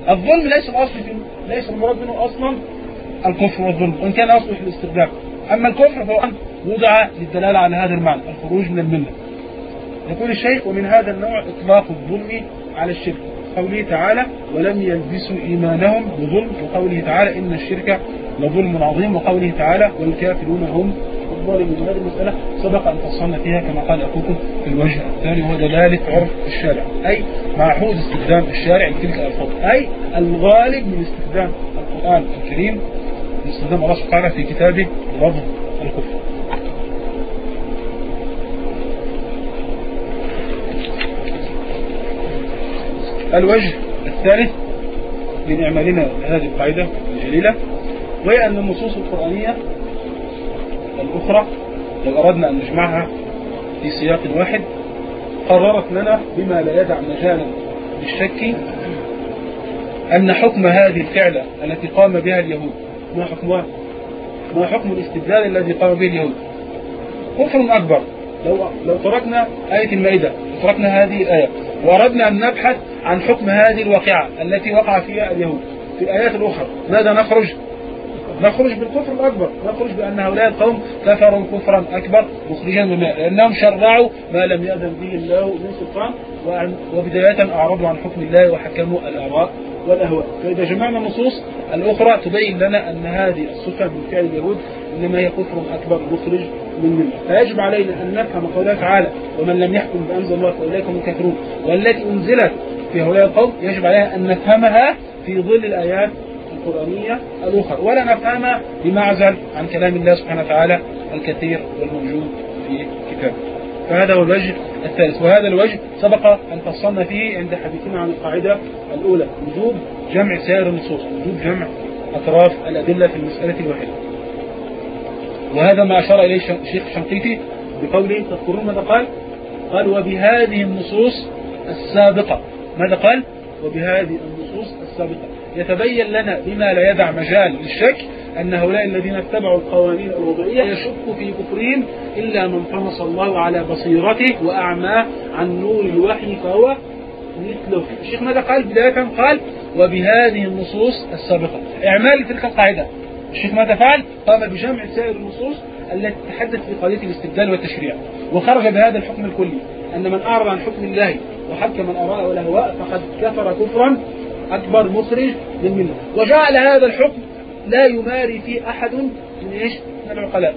الظلم ليس الأصل في ليس المراد منه أصلا الكفر والظلم وإن كان أصله في الاستخدام. أما الكفر فهو وضع للدلالة على هذا المعنى الخروج من الملة. يقول الشيخ ومن هذا النوع إطلاق الظلم على الشرك. قوله تعالى ولم يلبسوا إيمانهم بظلم وقوله تعالى إن الشرك لظلم عظيم وقوله تعالى والكافرون هم الظالمون. هذه المسألة سبق أن فصلنا فيها كما قال أخوكم في الوجه الثاني وهو دلالة عرف الشارع أي معهود استخدام الشارع لتلك الألفاظ أي الغالب من استخدام القرآن الكريم استخدام الله سبحانه في كتابه لفظ الكفر. الوجه الثالث من إعمالنا هذه القاعدة الجليلة وهي أن النصوص القرآنية الأخرى لو أردنا أن نجمعها في سياق واحد قررت لنا بما لا يدع مجالا للشك أن حكم هذه الفعلة التي قام بها اليهود ما حكمها؟ ما حكم الاستدلال الذي قام به اليهود؟ كفر أكبر لو لو تركنا آية المائدة تركنا هذه الآية وأردنا أن نبحث عن حكم هذه الواقعة التي وقع فيها اليهود. في الآيات الأخرى ماذا نخرج؟ نخرج بالكفر الأكبر. نخرج بأن هؤلاء القوم كفروا كفرا أكبر مخرجا من لأنهم شرعوا ما لم يأذن به الله من سلطان وبداية أعرضوا عن حكم الله وحكموا الآراء والأهواء. فإذا جمعنا النصوص الأخرى تبين لنا أن هذه الصفة من فعل اليهود إنما هي كفر أكبر مخرج من منه فيجب علينا أن نفهم قوله تعالى ومن لم يحكم بأنزل الله فأولئك هم الكافرون والتي أنزلت في هؤلاء القوم يجب علينا أن نفهمها في ظل الآيات القرآنية الأخرى. ولا نفهم بمعزل عن كلام الله سبحانه وتعالى الكثير والموجود في كتابه. فهذا هو الوجه الثالث. وهذا الوجه سبق أن فصلنا فيه عند حديثنا عن القاعدة الأولى وجوب جمع سائر النصوص وجوب جمع أطراف الأدلة في المسألة الواحدة. وهذا ما أشار إليه الشيخ الشنقيطي بقوله تذكرون ماذا قال؟ قال وبهذه النصوص السابقة. ماذا قال؟ وبهذه النصوص السابقة. يتبين لنا بما لا يدع مجال للشك أن هؤلاء الذين اتبعوا القوانين الوضعية يشك في كفرهم إلا من طمس الله على بصيرته وأعماه عن نور الوحي فهو مثله. الشيخ ماذا قال؟ بداية قال وبهذه النصوص السابقة. إعمال تلك القاعدة. الشيخ ماذا فعل قام بجمع سائر النصوص التي تتحدث في قضية الاستبدال والتشريع. وخرج بهذا الحكم الكلي أن من أعرض عن حكم الله وحكم من أراء والأهواء فقد كفر كفرا أكبر مخرج للملة. وجعل هذا الحكم لا يماري فيه أحد من إيش؟ من العقلاء.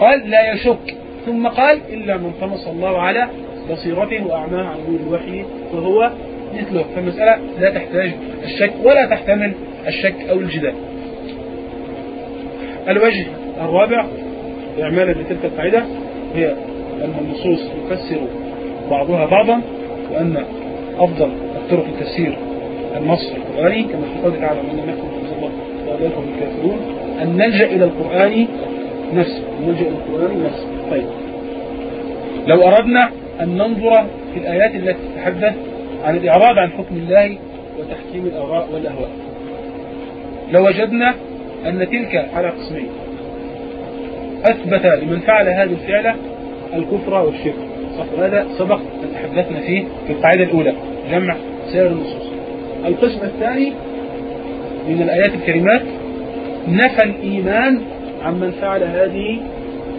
قال لا يشك. ثم قال إلا من طمس الله على بصيرته وأعماه عن نور الوحي فهو مثله. فالمسألة لا تحتاج الشك ولا تحتمل الشك أو الجدال. الوجه الرابع إعمالا لتلك القاعدة هي أن النصوص تفسر بعضها بعضا وأن أفضل الطرق التفسير النص القرآني كما في قول تعالى من لم يحكم الله هم الكافرون أن نلجأ إلى القرآن نفسه نلجأ إلى القرآن نفسه. طيب. لو أردنا أن ننظر في الآيات التي تتحدث عن الإعراض عن حكم الله وتحكيم الآراء والأهواء لوجدنا أن تلك على قسمين. أثبت لمن فعل هذه الفعلة الكفر والشرك. وهذا سبق أن تحدثنا فيه في القاعدة الأولى؟ جمع سائر النصوص. القسم الثاني من الآيات الكريمات نفى الإيمان عمن فعل هذه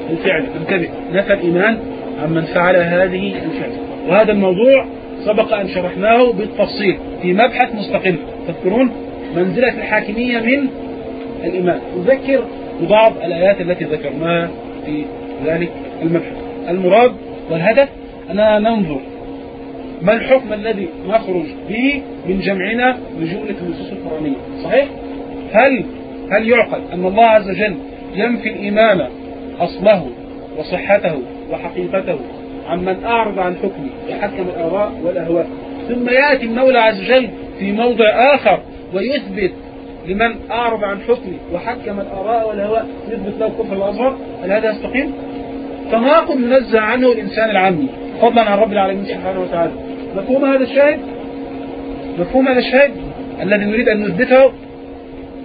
الفعل انتبه. نفى الإيمان عمن فعل هذه الفعل وهذا الموضوع سبق أن شرحناه بالتفصيل في مبحث مستقل. تذكرون؟ منزلة الحاكمية من الإيمان. نذكر ببعض الآيات التي ذكرناها في ذلك المبحث. المراد والهدف أننا ننظر ما الحكم الذي نخرج به من جمعنا لجملة النصوص القرآنية. صحيح؟ هل هل يعقل أن الله عز وجل ينفي الإيمان أصله وصحته وحقيقته عمن أعرض عن حكمه وحكم الآراء والأهواء؟ ثم يأتي المولى عز وجل في موضع آخر ويثبت لمن أعرض عن حكمه وحكم الآراء والهواء يثبت له الكفر الأصغر هل هذا يستقيم؟ تناقض منزه عنه الإنسان العامي فضلا عن رب العالمين سبحانه وتعالى مفهوم هذا الشاهد؟ مفهوم هذا الشاهد الذي نريد أن نثبته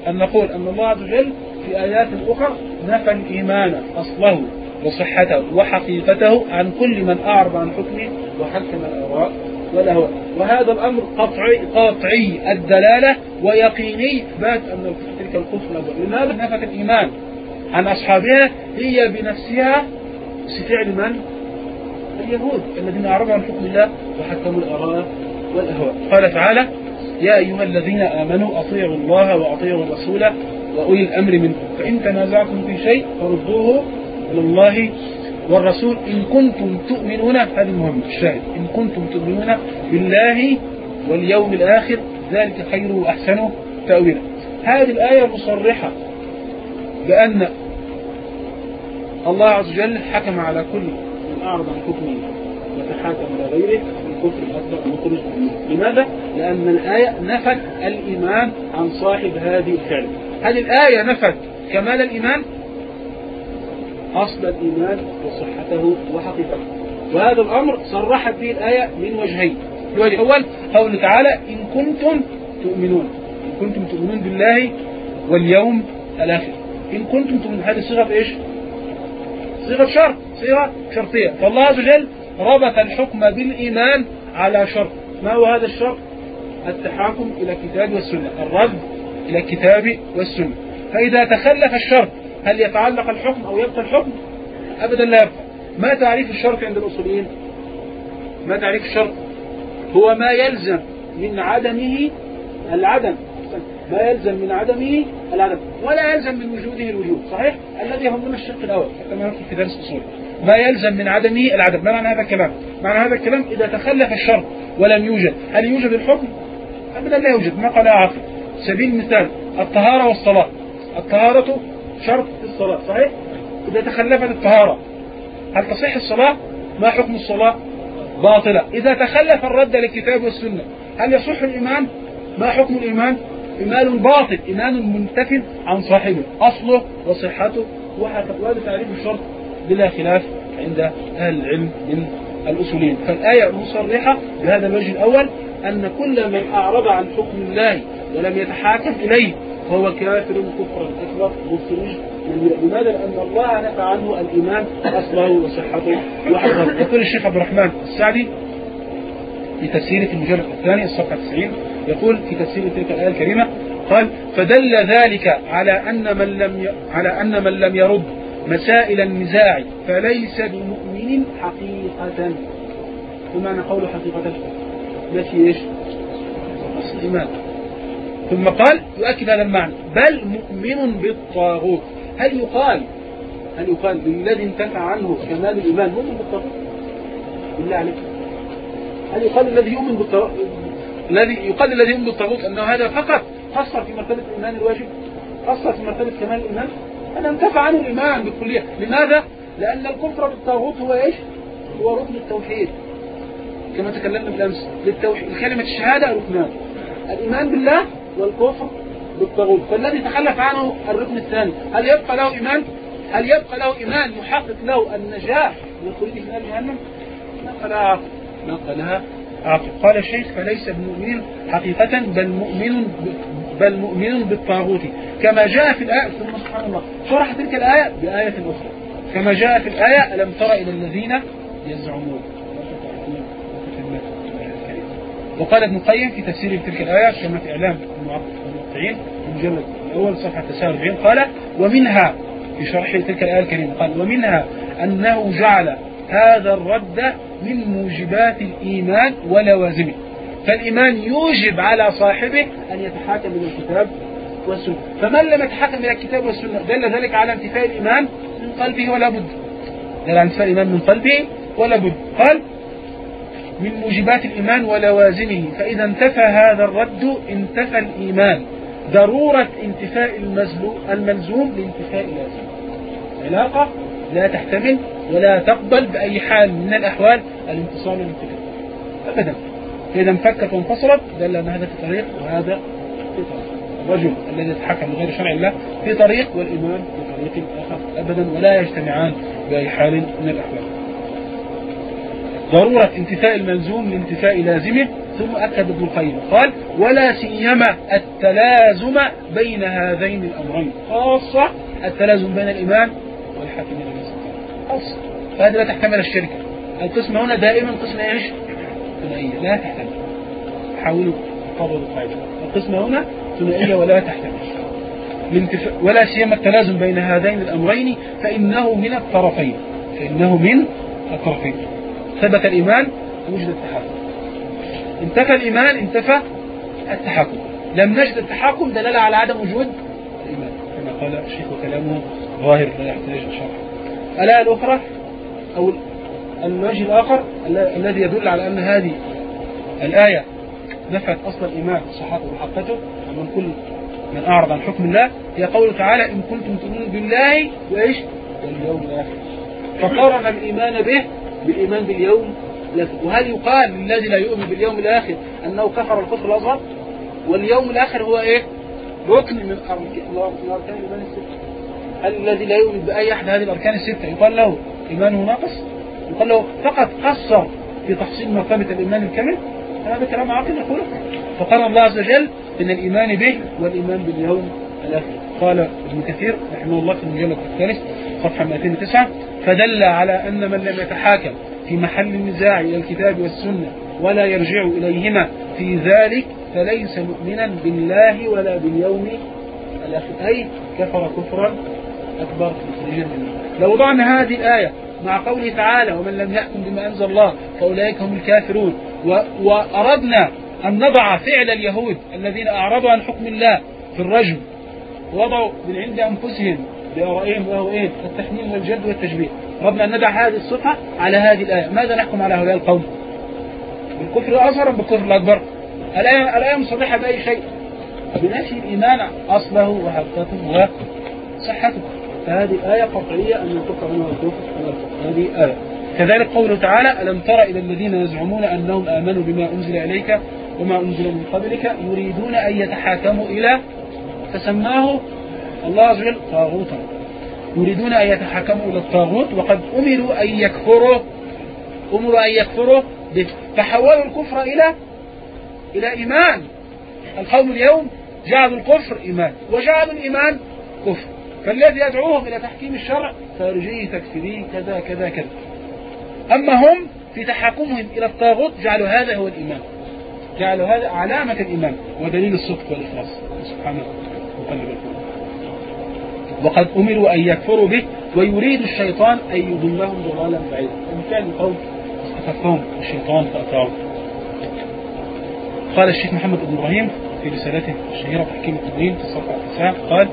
أن نقول أن الله عز وجل في آيات أخرى نفى الإيمان أصله وصحته وحقيقته عن كل من أعرض عن حكمه وحكم الآراء والأهواء وهذا الأمر قطعي, قطعي. الدلالة ويقيني إثبات أن تلك الأول لماذا نفت الإيمان. عن أصحابها هي بنفسها بفعل من؟ اليهود الذين أعرضوا عن حكم الله وحكموا الآراء والأهواء. قال تعالى يا أيها الذين آمنوا أطيعوا الله وأطيعوا الرسول وأولي الأمر منكم. فإن تنازعتم في شيء فردوه إلى الله والرسول إن كنتم تؤمنون هذه المهمة الشاهد إن كنتم تؤمنون بالله واليوم الآخر ذلك خير وأحسن تأويلا هذه الآية مصرحة بأن الله عز وجل حكم على كل من أعرض عن حكمه وتحاكم إلى غيره الكفر الأكبر المخرج لماذا؟ لأن الآية نفت الإيمان عن صاحب هذه الفعل هل الآية نفت كمال الإيمان؟ أصل الإيمان وصحته وحقيقته. وهذا الأمر صرحت به الآية من وجهين. الوجه الأول قوله تعالى إن كنتم تؤمنون. إن كنتم تؤمنون بالله واليوم الآخر. إن كنتم تؤمنون. هذه صيغة إيش؟ صيغة شرط. صيغة شرطية. فالله عز وجل ربط الحكم بالإيمان على شرط. ما هو هذا الشرط؟ التحاكم إلى الكتاب والسنة. الرد إلى الكتاب والسنة. فإذا تخلف الشرط هل يتعلق الحكم أو يبقى الحكم؟ أبدا لا يبقى. ما تعريف الشرط عند الأصوليين؟ ما تعريف الشرط؟ هو ما يلزم من عدمه العدم. ما يلزم من عدمه العدم. ولا يلزم من وجوده الوجود صحيح؟ الذي يهمنا الشق الأول. كما نقول في درس الأصول ما يلزم من عدمه العدم. ما معنى هذا الكلام؟ معنى هذا الكلام إذا تخلف الشرط ولم يوجد هل يوجد الحكم؟ أبدا لا يوجد. ما قال عاقل. سبيل المثال الطهارة والصلاة. الطهارة شرط الصلاة صحيح؟ إذا تخلفت الطهارة هل تصح الصلاة؟ ما حكم الصلاة؟ باطلة إذا تخلف الرد للكتاب والسنة هل يصح الإيمان؟ ما حكم الإيمان؟ إيمان باطل إيمان منتف عن صاحبه أصله وصحته وهذا تعريف الشرط بلا خلاف عند أهل العلم من الأصولين فالآية مصرحة بهذا الوجه الأول أن كل من أعرض عن حكم الله ولم يتحاكم إليه فهو كافر كفرا أكبر مخرج لماذا؟ لأن الله نفى عنه الإيمان أصله وصحته وحفظه يقول الشيخ عبد الرحمن السعدي في تفسيره في المجلد الثاني الصفحة 90 يقول في تفسير تلك الآية الكريمة قال فدل ذلك على أن من لم. على أن من لم يرد مسائل النزاع فليس بمؤمن حقيقة. بمعنى قول حقيقة. ماشي إيش؟ الإيمان ثم قال يؤكد هذا المعنى بل مؤمن بالطاغوت. هل يقال هل يقال للذي انتفع عنه كمال الإيمان مؤمن بالطاغوت؟ بالله عليك. هل يقال الذي يؤمن بالطاغوت؟ الذي يقال الذي يؤمن بالطاغوت أنه هذا فقط قصر في مرتبة الإيمان الواجب قصر في مرتبة كمال الإيمان؟ أنا انتفع عنه الإيمان بالكلية لماذا؟ لأن الكفر بالطاغوت هو إيش؟ هو ركن التوحيد كما تكلمنا بالأمس للتوحيد كلمة الشهادة ركنان الإيمان بالله والكفر بالطاغوت فالذي تخلف عنه الركن الثاني هل يبقى له إيمان؟ هل يبقى له إيمان يحقق له النجاة من الخروج من جهنم؟ عاقل ما قالها عاقل قال الشيخ فليس بمؤمن حقيقة بل مؤمن بل مؤمن بالطاغوت. كما جاء في الآية ثم سبحان الله شرح تلك الآية بآية أخرى. كما جاء في الآية ألم تر إلى الذين يزعمون؟ وقال ابن القيم في تفسير تلك الآية كما في إعلام الموقعين المجلد الأول صفحة 49 قال ومنها في شرح تلك الآية الكريمة قال ومنها أنه جعل هذا الرد من موجبات الإيمان ولوازمه. فالإيمان يوجب على صاحبه أن يتحاكم إلى الكتاب والسنة. فمن لم يتحاكم إلى الكتاب والسنة دل ذلك على انتفاء الإيمان من قلبه ولا بد. دل على انتفاء الإيمان من قلبه ولا بد. قال من موجبات الإيمان ولوازمه. فإذا انتفى هذا الرد انتفى الإيمان. ضرورة انتفاء الملزوم لانتفاء اللازم. علاقة لا تحتمل ولا تقبل بأي حال من الأحوال الانتصال للانتفاء أبدا. فإذا انفكت وانفصلت دل أن هذا في طريق وهذا في طريق. الرجل الذي يتحكم بغير شرع الله في طريق والإمام في طريق آخر أبدا ولا يجتمعان بأي حال من الأحوال. ضرورة انتفاء الملزوم لانتفاء لازمه ثم أكد ابن القيم قال ولا سيما التلازم بين هذين الأمرين. خاصة التلازم بين الإيمان والحاكم خاصة فهذا لا تحتمل الشركة. القسم هنا دائما قسم إيش؟ ثنائية لا تحتمل. حاولوا تفضلوا القاعدة. القسم هنا ثنائية ولا تحتمل. ولا سيما التلازم بين هذين الأمرين فإنه من الطرفين. فإنه من الطرفين. ثبت الإيمان وجد التحكم انتفى الإيمان انتفى التحكم لم نجد التحكم دلالة على عدم وجود الإيمان. كما قال الشيخ وكلامه ظاهر لا يحتاج شرح. الآية الأخرى؟ أو الوجه الآخر الذي يدل على أن هذه الآية نفت أصل الإيمان صحته وحقته. من كل من أعرض عن حكم الله هي قوله تعالى إن كنتم تؤمنون بالله وإيش؟ واليوم الآخر. فقرن الإيمان به بالإيمان باليوم الآخر. وهل يقال للذي لا يؤمن باليوم الآخر أنه كفر الكفر الأصغر؟ واليوم الآخر هو إيه؟ ركن من أركان الإيمان الستة. الذي لا يؤمن بأي أحد هذه الأركان الستة يقال له إيمانه ناقص؟ يقال له فقط قصر في تحصيل مرتبة الإيمان الكامل؟ هذا كلام عاقل يقول. فقال الله عز وجل إن الإيمان به والإيمان باليوم الآخر. قال ابن كثير رحمه الله في المجلد الثالث صفحة 209 فدل على أن من لم يتحاكم في محل النزاع إلى الكتاب والسنة ولا يرجع إليهما في ذلك فليس مؤمنا بالله ولا باليوم الآخر. أي كفر كفرا أكبر مخرجا لو وضعنا هذه الآية مع قوله تعالى ومن لم يحكم بما أنزل الله فأولئك هم الكافرون. وأردنا أن نضع فعل اليهود الذين أعرضوا عن حكم الله في الرجم. وضعوا من عند أنفسهم بآرائهم إيه التحميل والجد والتشبيه أردنا أن ندع هذه الصفة على هذه الآية. ماذا نحكم على هؤلاء القوم؟ بالكفر الأصغر بالكفر الأكبر؟ الآية, الآية مصرحة بأي شيء؟ بنفي الإيمان أصله وحقيقته وصحته. فهذه آية قطعية أن الكفر هو الكفر هذه آية. كذلك قوله تعالى ألم تر إلى الذين يزعمون أنهم آمنوا بما أنزل إليك وما أنزل من قبلك يريدون أن يتحاكموا إلى فسماه الله عز وجل طاغوتا. يريدون أن يتحاكموا إلى الطاغوت وقد أمروا أن يكفروا أمروا أن يكفروا فحولوا الكفر إلى إلى إيمان. القوم اليوم جعلوا الكفر إيمان وجعلوا الإيمان كفر. فالذي يدعوهم إلى تحكيم الشرع خارجي تكفيري كذا كذا كذا. أما هم في تحكمهم إلى الطاغوت جعلوا هذا هو الإيمان. جعلوا هذا علامة الإيمان ودليل الصدق والإخلاص. سبحانه وتعالى. وقد أمروا أن يكفروا به ويريد الشيطان أن يضلهم ضلالا بعيدا. كان القوم استخفهم الشيطان فأطاعوا قال الشيخ محمد بن إبراهيم في رسالته الشهيرة تحكيم التدوين في الصفحة التاسعة قال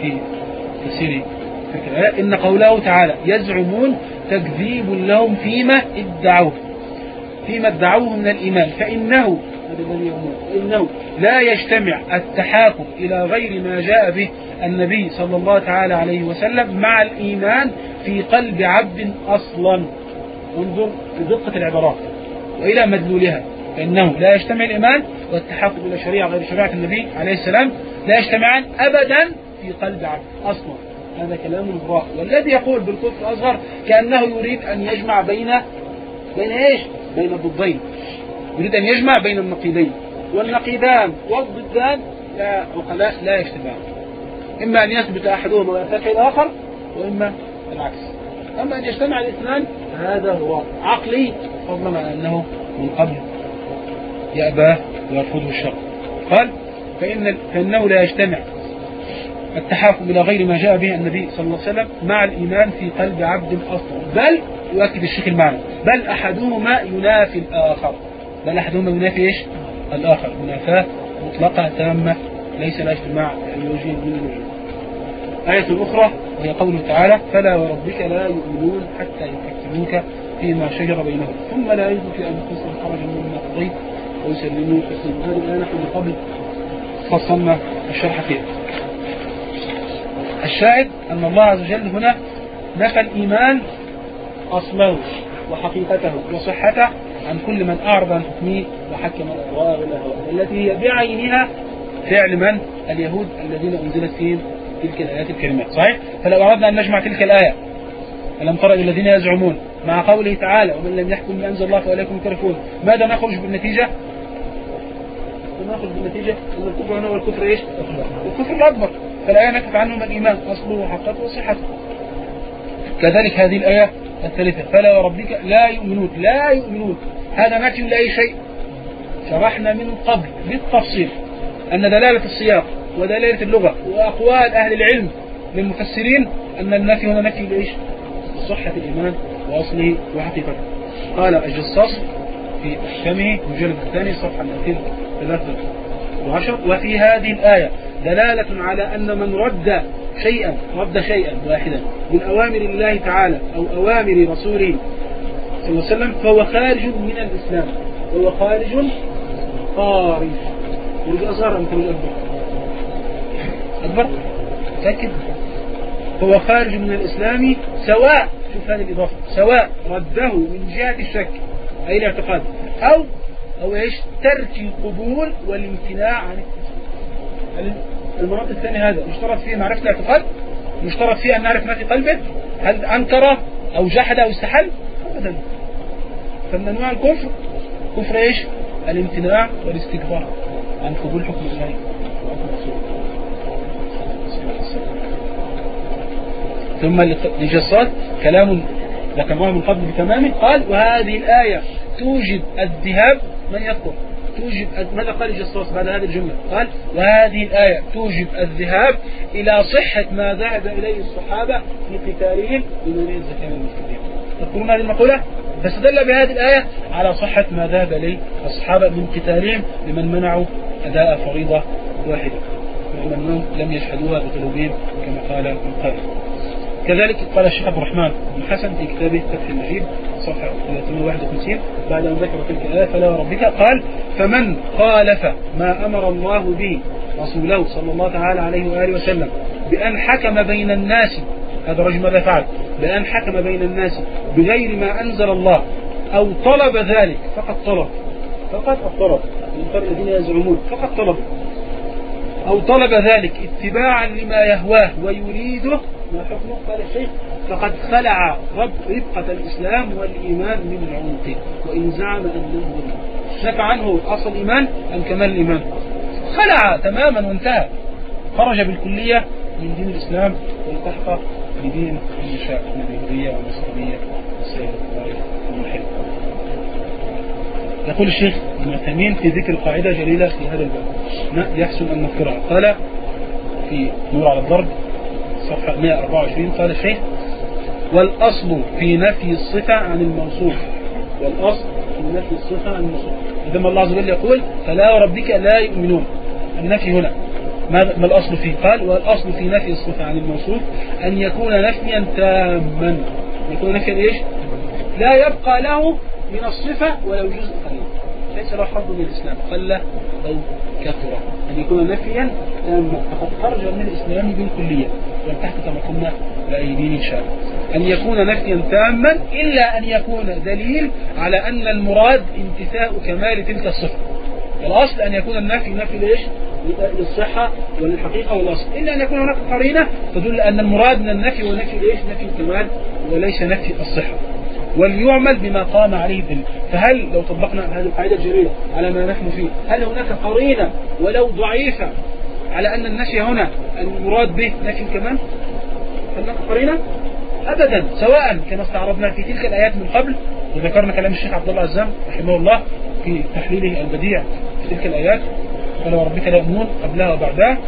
في تفسير تلك الآية إن قوله تعالى يزعمون تكذيب لهم فيما ادعوه فيما ادعوه من الإيمان. فإنه إنه لا يجتمع التحاكم إلى غير ما جاء به النبي صلى الله تعالى عليه وسلم مع الإيمان في قلب عبد أصلا. انظر لدقة العبارات وإلى مدلولها. فإنه لا يجتمع الإيمان والتحاكم إلى شريعة غير شريعة النبي عليه السلام لا يجتمعان أبدا في قلب عبد أصلا. هذا كلام الغراء والذي يقول بالكفر الأصغر كأنه يريد أن يجمع بين بين إيش؟ بين الضدين. يريد أن يجمع بين النقيضين. والنقيضان والضدان لا عقلاء لا يجتمعان إما أن يثبت أحدهما ويرتفع الآخر وإما العكس. أما أن يجتمع الاثنان فهذا هو عقلي فضلا عن أنه من قبل. يأباه ويرفضه الشر. قال فإن فإنه لا يجتمع. التحاكم إلى غير ما جاء به النبي صلى الله عليه وسلم مع الإيمان في قلب عبد أصلا بل يؤكد الشيخ المعنى. بل أحدهما ينافي الآخر. بل أحدهما ينافي إيش؟ الآخر. منافاة مطلقة تامة ليس لها اجتماع وجه من الوجوه آية أخرى وهي قوله تعالى فلا وربك لا يؤمنون حتى يحكموك فيما شجر بينهم. ثم لا يجد في أنفسهم حرجا مما قضيت ويسلموا تسليما هذه الآية نحن من قبل. فصلنا الشرح فيها الشاهد أن الله عز وجل هنا نفى الإيمان أصله وحقيقته وصحته عن كل من أعرض عن حكمه وحكم والأهواء التي هي بعينها فعل من؟ اليهود الذين أنزلت فيهم تلك الآيات الكريمات صحيح؟ فلو أردنا أن نجمع تلك الآية ألم ترى الذين يزعمون مع قوله تعالى ومن لم يحكم بما أنزل الله فأولئك الكافرون ماذا نخرج بالنتيجة؟ نخرج بالنتيجة أن الكفر هنا هو الكفر إيش؟ الكفر الأكبر. فالآية نكف عنهم الإيمان أصله وحقته وصحته كذلك هذه الآية الثالثة فلا وربك لا يؤمنون لا يؤمنون. هذا نفي لأي شيء؟ شرحنا من قبل بالتفصيل أن دلالة السياق ودلالة اللغة وأقوال أهل العلم للمفسرين أن النفي هنا نفي لإيش؟ صحة الإيمان وأصله وحقيقته. قال الجصاص في أحكامه مجلد الثاني صفحة 213 وفي هذه الآية دلالة على أن من رد شيئا رد شيئا واحدا من أوامر الله تعالى أو أوامر رسوله صلى الله عليه وسلم فهو خارج من الإسلام وهو خارج خارج يريد أصغر أم تريد أكبر؟ أكبر؟ تأكد هو خارج من الإسلام سواء شوف هذه الإضافة سواء رده من جهة الشك أي الاعتقاد أو أو إيش؟ ترك القبول والامتناع عن المناط الثاني هذا مشترط فيه معرفة الاعتقاد؟ مشترط فيه أن نعرف ما في قلبه هل أنكر أو جحد أو استحل أبدا. فمن أنواع الكفر. كفر إيش؟ الامتناع والاستكبار عن قبول حكم الله. ثم لجصات كلام ذكرناه من قبل بتمامه قال وهذه الآية توجب الذهاب من يذكر توجب ماذا قال الجصاص بعد هذه الجملة. قال وهذه الآية توجب الذهاب إلى صحة ما ذهب إليه الصحابة في قتالهم بدون الزكاة المسلمين تذكرون هذه المقولة؟ فاستدل بهذه الآية على صحة ما ذهب إليه الصحابة من قتالهم لمن منعوا أداء فريضة واحدة. ومن لم يشهدوها بقلوبهم كما قال من قبل كذلك قال الشيخ عبد الرحمن بن حسن في كتابه فتح المجيد صفحة 351 بعد أن ذكر تلك الآية فلا وربك. قال فمن خالف ما أمر الله به رسوله صلى الله تعالى عليه وآله وسلم بأن حكم بين الناس هذا الرجل ماذا فعل؟ بأن حكم بين الناس بغير ما أنزل الله أو طلب ذلك فقط طلب فقط الطلب من الذين يزعمون فقط طلب أو طلب ذلك اتباعا لما يهواه ويريده ما حكمه قال الشيخ فقد خلع رب ربقة الإسلام والإيمان من عنقه وإن زعم أنه نفى عنه أصل الإيمان أم كمال الإيمان؟ خلع تماما وانتهى. خرج بالكلية من دين الإسلام والتحق بدين النشاء اليهودية والنصرانية والسيد والملحد يقول الشيخ ابن عثيمين في ذكر قاعدة جليلة في هذا الباب يحسن أن نذكرها. قال في نور على الضرب صفحة 124 قال الشيخ والأصل في نفي الصفة عن الموصوف. والأصل في نفي الصفة عن الموصوف. عندما الله عز وجل يقول فلا وربك لا يؤمنون. النفي هنا. ما الأصل فيه؟ قال والأصل في نفي الصفة عن الموصوف أن يكون نفيا تاما. يكون نفيا إيش؟ لا يبقى له من الصفة ولو جزء قليل. ليس له حظ من الإسلام قل أو كثر. أن يكون نفيا تاما. فقد خرج من الإسلام بالكلية. وانتحت كما قلنا لأي دين إن شاء الله. أن يكون نفيا تاما إلا أن يكون دليل على أن المراد انتفاء كمال تلك الصفة. الأصل أن يكون النفي نفي ليش؟ للصحة وللحقيقة والأصل. إلا أن يكون هناك قرينة تدل أن المراد من النفي هو نفي ليش؟ نفي الكمال وليس نفي الصحة. وليعمل بما قام عليه الدليل. فهل لو طبقنا هذه القاعدة الجليلة على ما نحن فيه هل هناك قرينة ولو ضعيفة على أن النفي هنا المراد به نفي هناك قرينة؟ أبدا سواء كما استعرضنا في تلك الآيات من قبل وذكرنا كلام الشيخ عبد الله عزام رحمه الله في تحليله البديع في تلك الآيات فلو ربك لا يؤمنون قبلها وبعدها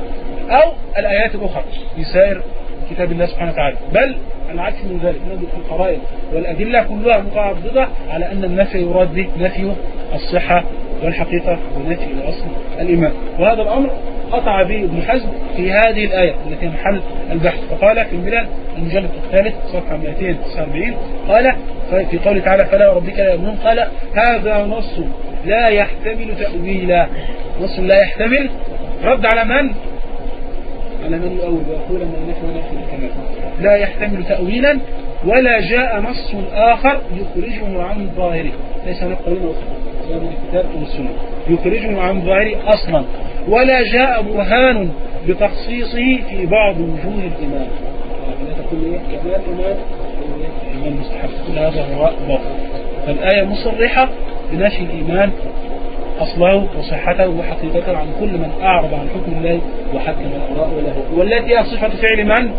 أو الآيات الأخرى في سائر كتاب الله سبحانه وتعالى. بل العكس من ذلك من القرائن والأدلة كلها متعضدة على أن النفي يراد به نفي الصحة والحقيقة ونفي الأصل الإيمان. وهذا الأمر قطع به ابن حزم في هذه الآية التي محل البحث. وقال في الملل المجلد الثالث صفحة 249 قال في قوله تعالى فلا وربك لا يؤمنون قال هذا نص لا يحتمل تأويلا نص لا يحتمل رد على من؟ على من يؤول ويقول أن النفي ونفي الكمال لا يحتمل تأويلا ولا جاء نص آخر يخرجه عن ظاهره. ليس سواء من الكتاب يخرجه عن ظاهره أصلا. ولا جاء برهان بتخصيصه في بعض وجوه الإيمان كل هذا هو باطل فالآية مصرحة بنفي الإيمان أصله وصحته وحقيقته عن كل من أعرض عن حكم الله وحكم الآراء وله والتي هي صفة فعل من؟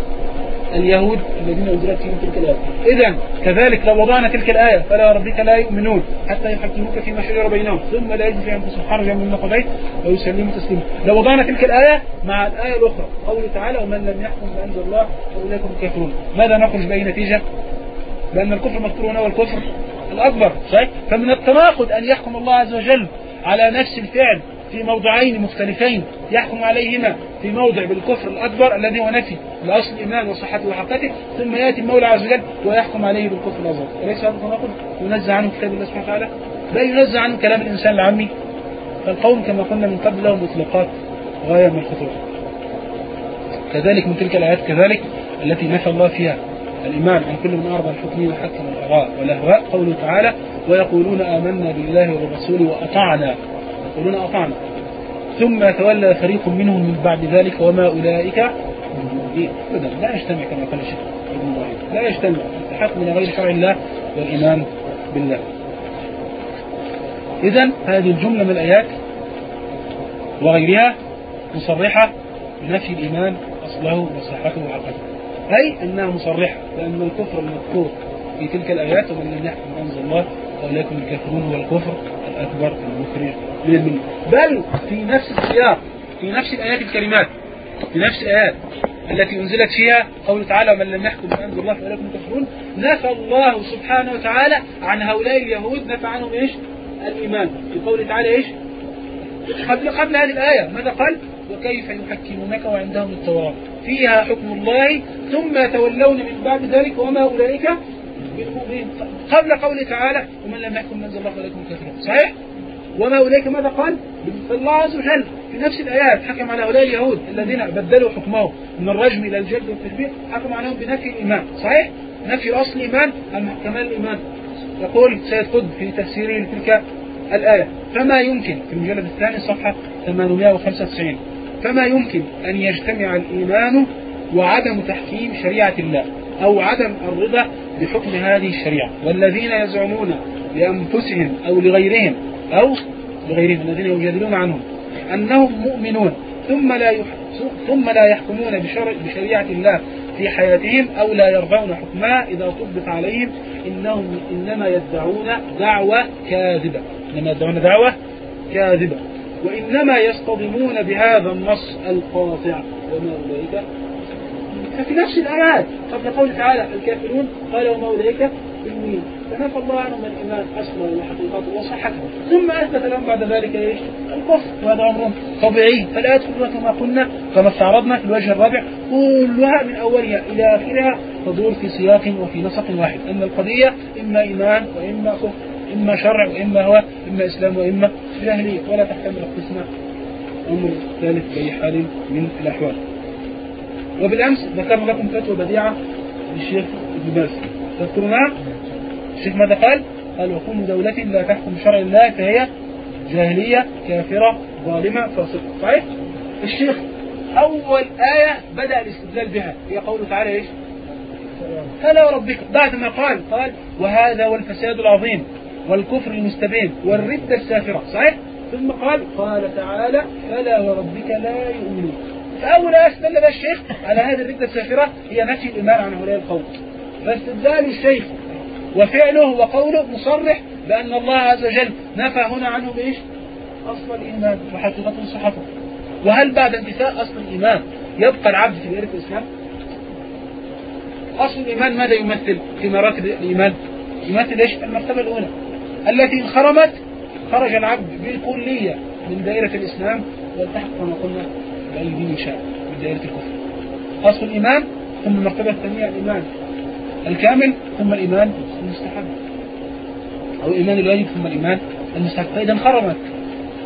اليهود الذين أنزلت فيهم تلك الآية إذا كذلك لو وضعنا تلك الآية فلا ربك لا يؤمنون حتى يحكموك فيما شجر بينهم ثم لا يجد في أنفسهم حرجا مما قضيت ويسلموا تسليما لو وضعنا تلك الآية مع الآية الأخرى قوله تعالى ومن لم يحكم بأنزل الله فأولئك هم الكافرون ماذا نخرج بأي نتيجة؟ لأن الكفر مذكور هنا والكفر الأكبر صحيح؟ فمن التناقض أن يحكم الله عز وجل على نفس الفعل في موضعين مختلفين يحكم عليهما في موضع بالكفر الأكبر الذي هو نفي لأصل الإيمان وصحته وحقته ثم يأتي المولى عز وجل ويحكم عليه بالكفر الأصغر. أليس هذا التناقض ينزع عنه كتاب الله سبحانه وتعالى؟ بل ينزع عنه كلام الإنسان العامي. فالقوم كما قلنا من قبل لهم إطلاقات غاية من الخطورة. كذلك من تلك الآيات كذلك التي نفى الله فيها الإيمان عن كل من أعرض حكمه وحكم الأراء والأهواء. قوله تعالى ويقولون آمنا بالله وبرسوله وأطعنا يقولون أطعنا ثم تولى فريق منهم من بعد ذلك وما أولئك. لا يجتمع كما قال الشيخ لا يجتمع. الحق من غير شرع الله والإيمان بالله. إذا هذه الجملة من الآيات وغيرها مصرحة بنفي الإيمان أصله وصحته وعقده أي أنها مصرحة لأن الكفر المذكور في تلك الآيات ومن لم يحكم أنزل الله فأولئك الكافرون هو الكفر الأكبر المخرج الملة بل في نفس السياق في نفس الآيات الكريمات في نفس الآيات التي أنزلت فيها قوله تعالى من لم يحكم بأنزل الله فأولئك الكافرون نفى الله سبحانه وتعالى عن هؤلاء اليهود نفى عنهم إيش؟ الإيمان. في قوله تعالى إيش؟ قبل قبل هذه الآية. ماذا قال؟ وكيف يحكمونك وعندهم التوراة؟ فيها حكم الله ثم يتولون من بعد ذلك وما أولئك بالمؤمنين قبل قوله تعالى ومن لم يحكم من الله فليكن كافرا صحيح؟ وما أولئك ماذا قال؟ الله عز وجل في نفس الآيات حكم على هؤلاء اليهود الذين بدلوا حكمهم من الرجم إلى الجلد والتشبيه حكم عليهم بنفي الإيمان صحيح؟ نفي أصل الإيمان أم كمال الإيمان يقول سيد قطب في تفسيره لتلك الآية فما يمكن في المجلد الثاني صفحة 895 فما يمكن أن يجتمع الإيمان وعدم تحكيم شريعة الله أو عدم الرضا بحكم هذه الشريعة والذين يزعمون لأنفسهم أو لغيرهم أو لغيرهم الذين يجادلون عنهم أنهم مؤمنون ثم لا ثم لا يحكمون بشرع بشريعة الله في حياتهم أو لا يرضون حكمها إذا طبق عليهم إنهم إنما يدعون دعوة كاذبة. إنما يدعون دعوة كاذبة. وإنما يصطدمون بهذا النص القاطع. وما أولئك؟ ففي نفس الآيات قبل قول تعالى الكافرون قال وما أولئك؟ بالمين فنفى الله عنهم الإيمان أصلا وحقيقته وصحته. ثم أثبت لهم بعد ذلك إيش؟ الكفر. وهذا أمر طبيعي. فالآيات كلها كما قلنا كما استعرضنا في الوجه الرابع. كلها من أولها إلى آخرها تدور في سياق وفي نسق واحد. أن القضية إما إيمان وإما كفر إما شرع وإما هو إما إسلام وإما جاهلية. ولا تحتمل القسمة. أمر ثالث بأي حال من الأحوال. وبالأمس ذكرنا لكم فتوى بديعة للشيخ ابن باز. تذكرونها؟ الشيخ ماذا قال؟ قال وكل دولة لا تحكم شرع الله فهي جاهلية كافرة ظالمة فاسقة صحيح؟ الشيخ أول آية بدأ الاستدلال بها هي قوله تعالى إيش؟ فلا وربك بعد ما قال قال وهذا والفساد العظيم والكفر المستبين والردة السافرة صحيح؟ ثم قال قال تعالى فلا وربك لا يؤمنون فأول آية استدل الشيخ على هذه الردة السافرة هي نفي الإيمان عن هؤلاء القوم فاستدلال الشيخ وفعله وقوله مصرح بأن الله عز وجل نفى هنا عنه بإيش؟ أصل الإيمان وحقيقة صحته وهل بعد انتفاء أصل الإيمان يبقى العبد في دائرة الإسلام؟ أصل الإيمان ماذا يمثل في مراتب الإيمان؟ يمثل إيش؟ المرتبة الأولى التي انخرمت خرج العبد بالكلية من دائرة الإسلام والتحق كما قلنا بأي دين شاء من دائرة الكفر أصل الإيمان ثم المرتبة الثانية الإيمان الكامل ثم الإيمان المستحب. أو الإيمان الواجب ثم الإيمان المستحب. فإذا انخرمت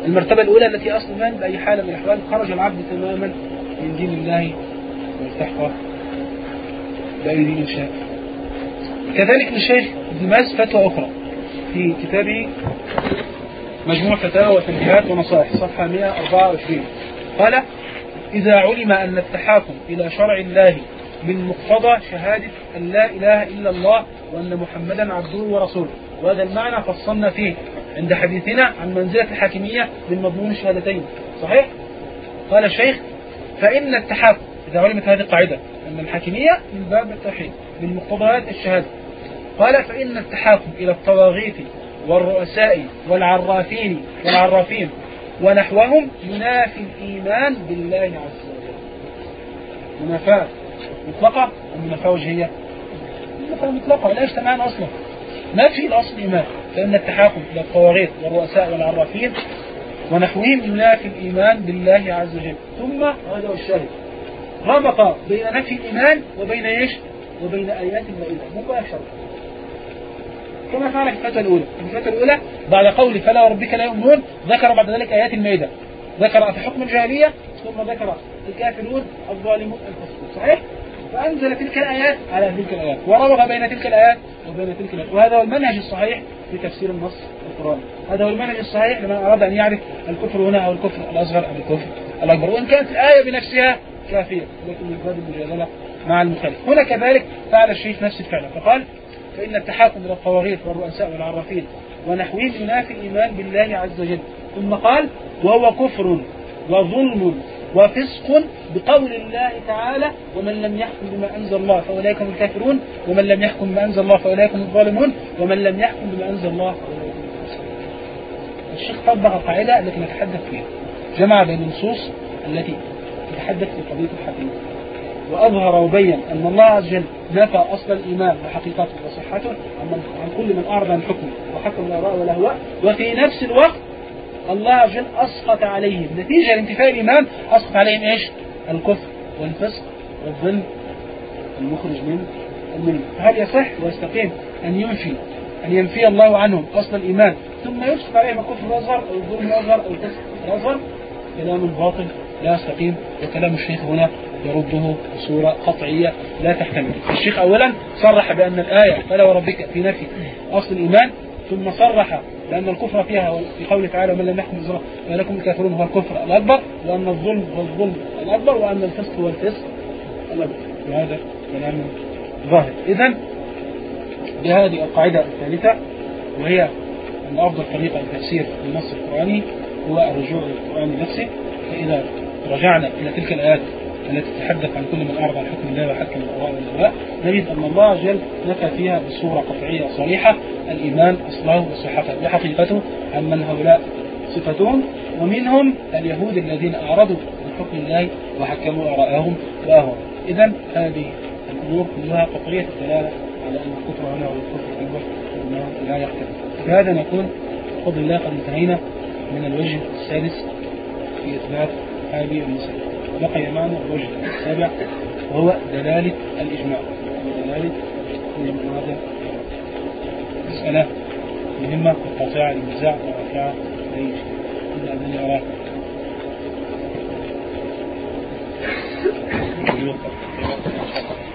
المرتبة الأولى التي أصل الإيمان بأي حالة من الأحوال خرج العبد تماما من دين الله والتحقى بأي دين شاء. كذلك للشيخ ابن باز فتوى أخرى في كتابه مجموع فتاوى وتنبيهات ونصائح صفحة 124 قال إذا علم أن التحاكم إلى شرع الله من مقتضى شهادة أن لا إله إلا الله وأن محمدا عبده ورسوله. وهذا المعنى فصلنا فيه عند حديثنا عن منزلة الحاكمية من مضمون الشهادتين. صحيح؟ قال الشيخ فإن التحاكم إذا علمت هذه القاعدة أن الحاكمية من باب التوحيد من مقتضيات الشهادة. قال فإن التحاكم إلى الطواغيت والرؤساء والعرافين والعرافين ونحوهم ينافي الإيمان بالله عز وجل. منافاة. مطلقة ومنافاة وجهية منافاة مطلقة ولا يجتمعان أصلا. ما في الأصل إيمان فإن التحاكم إلى الطواغيت والرؤساء والعرافين ونحوهم ينافي الإيمان بالله عز وجل. ثم هذا هو الشاهد. ربط بين نفي الإيمان وبين إيش؟ وبين آيات المائدة. مباشرة كما فعل في الفتوى الأولى. في الفتوى الأولى بعد قول فلا وربك لا يؤمنون ذكر بعد ذلك آيات المائدة. ذكر في حكم الجاهلية ثم ذكر الكافرون الظالمون الفاسقون. صحيح؟ فأنزل تلك الآيات على تلك الآيات. وربط بين تلك الآيات وبين تلك الآيات. وهذا هو المنهج الصحيح في تفسير النص القرآني هذا هو المنهج الصحيح لمن أراد أن يعرف الكفر هنا أو الكفر الأصغر أو الكفر الأكبر. وإن كانت الآية بنفسها كافية لكن باب المجادلة مع المخالف. هنا كذلك فعل الشيخ نفس الفعل. فقال فإن التحاكم إلى الطواغيت والرؤساء والعرافين ونحوهم ينافي الإيمان بالله عز وجل. ثم قال وهو كفر وظلم وفسق بقول الله تعالى ومن لم يحكم بما أنزل الله فأولئك هم الكافرون ومن لم يحكم بما أنزل الله فأولئك هم الظالمون ومن لم يحكم بما أنزل الله فأولئك الشيخ طبق القاعدة التي نتحدث فيها جمع بين النصوص التي تتحدث في قضية الحكيم وأظهر وبين أن الله عز وجل نفى أصل الإيمان وحقيقته وصحته عن كل من أعرض عن حكمه وحكم الآراء والأهواء وفي نفس الوقت الله عز وجل أسقط عليهم. نتيجة لانتفاء الإيمان أسقط عليهم إيش؟ الكفر والفسق والظلم المخرج من الملة هل يصح ويستقيم أن ينفي أن ينفي الله عنهم أصل الإيمان ثم يسقط عليهم الكفر الأصغر أو الظلم الأصغر أو الفسق الأصغر كلام باطل لا يستقيم وكلام الشيخ هنا يرده بصورة قطعية لا تحتمل. الشيخ أولا صرح بأن الآية فلا وربك في نفي أصل الإيمان ثم صرح بأن الكفر فيها في قوله تعالى ومن لم يحكم بما لكم الكافرون هو الكفر الأكبر وأن الظلم هو الظلم الأكبر وأن الفسق هو الفسق الأكبر. وهذا كلام ظاهر. إذا بهذه القاعدة الثالثة وهي أن أفضل طريقة لتفسير النص القرآني هو الرجوع إلى القرآن نفسه. فإذا رجعنا إلى تلك الآيات التي تتحدث عن كل من أعرض عن حكم الله وحكم القراء والإغواء نجد أن الله جل نفى فيها بصورة قطعية صريحة. الإيمان أصله وصحته. وحقيقته عمن هؤلاء صفتهم؟ ومنهم اليهود الذين أعرضوا عن حكم الله وحكموا آراءهم وأهواءهم. إذا هذه الأمور كلها قطعية الدلالة على أن الكفر هنا هو الكفر الأكبر وأنه لا يحتمل بهذا نكون بفضل الله قد انتهينا من الوجه السادس في إثبات هذه المسألة. بقي معنا الوجه السابع وهو دلالة الإجماع. دلالة الإجماع. مسألة مهمة قاطعة للنزاع ورافعة لأي إلا أن يراه Thank you.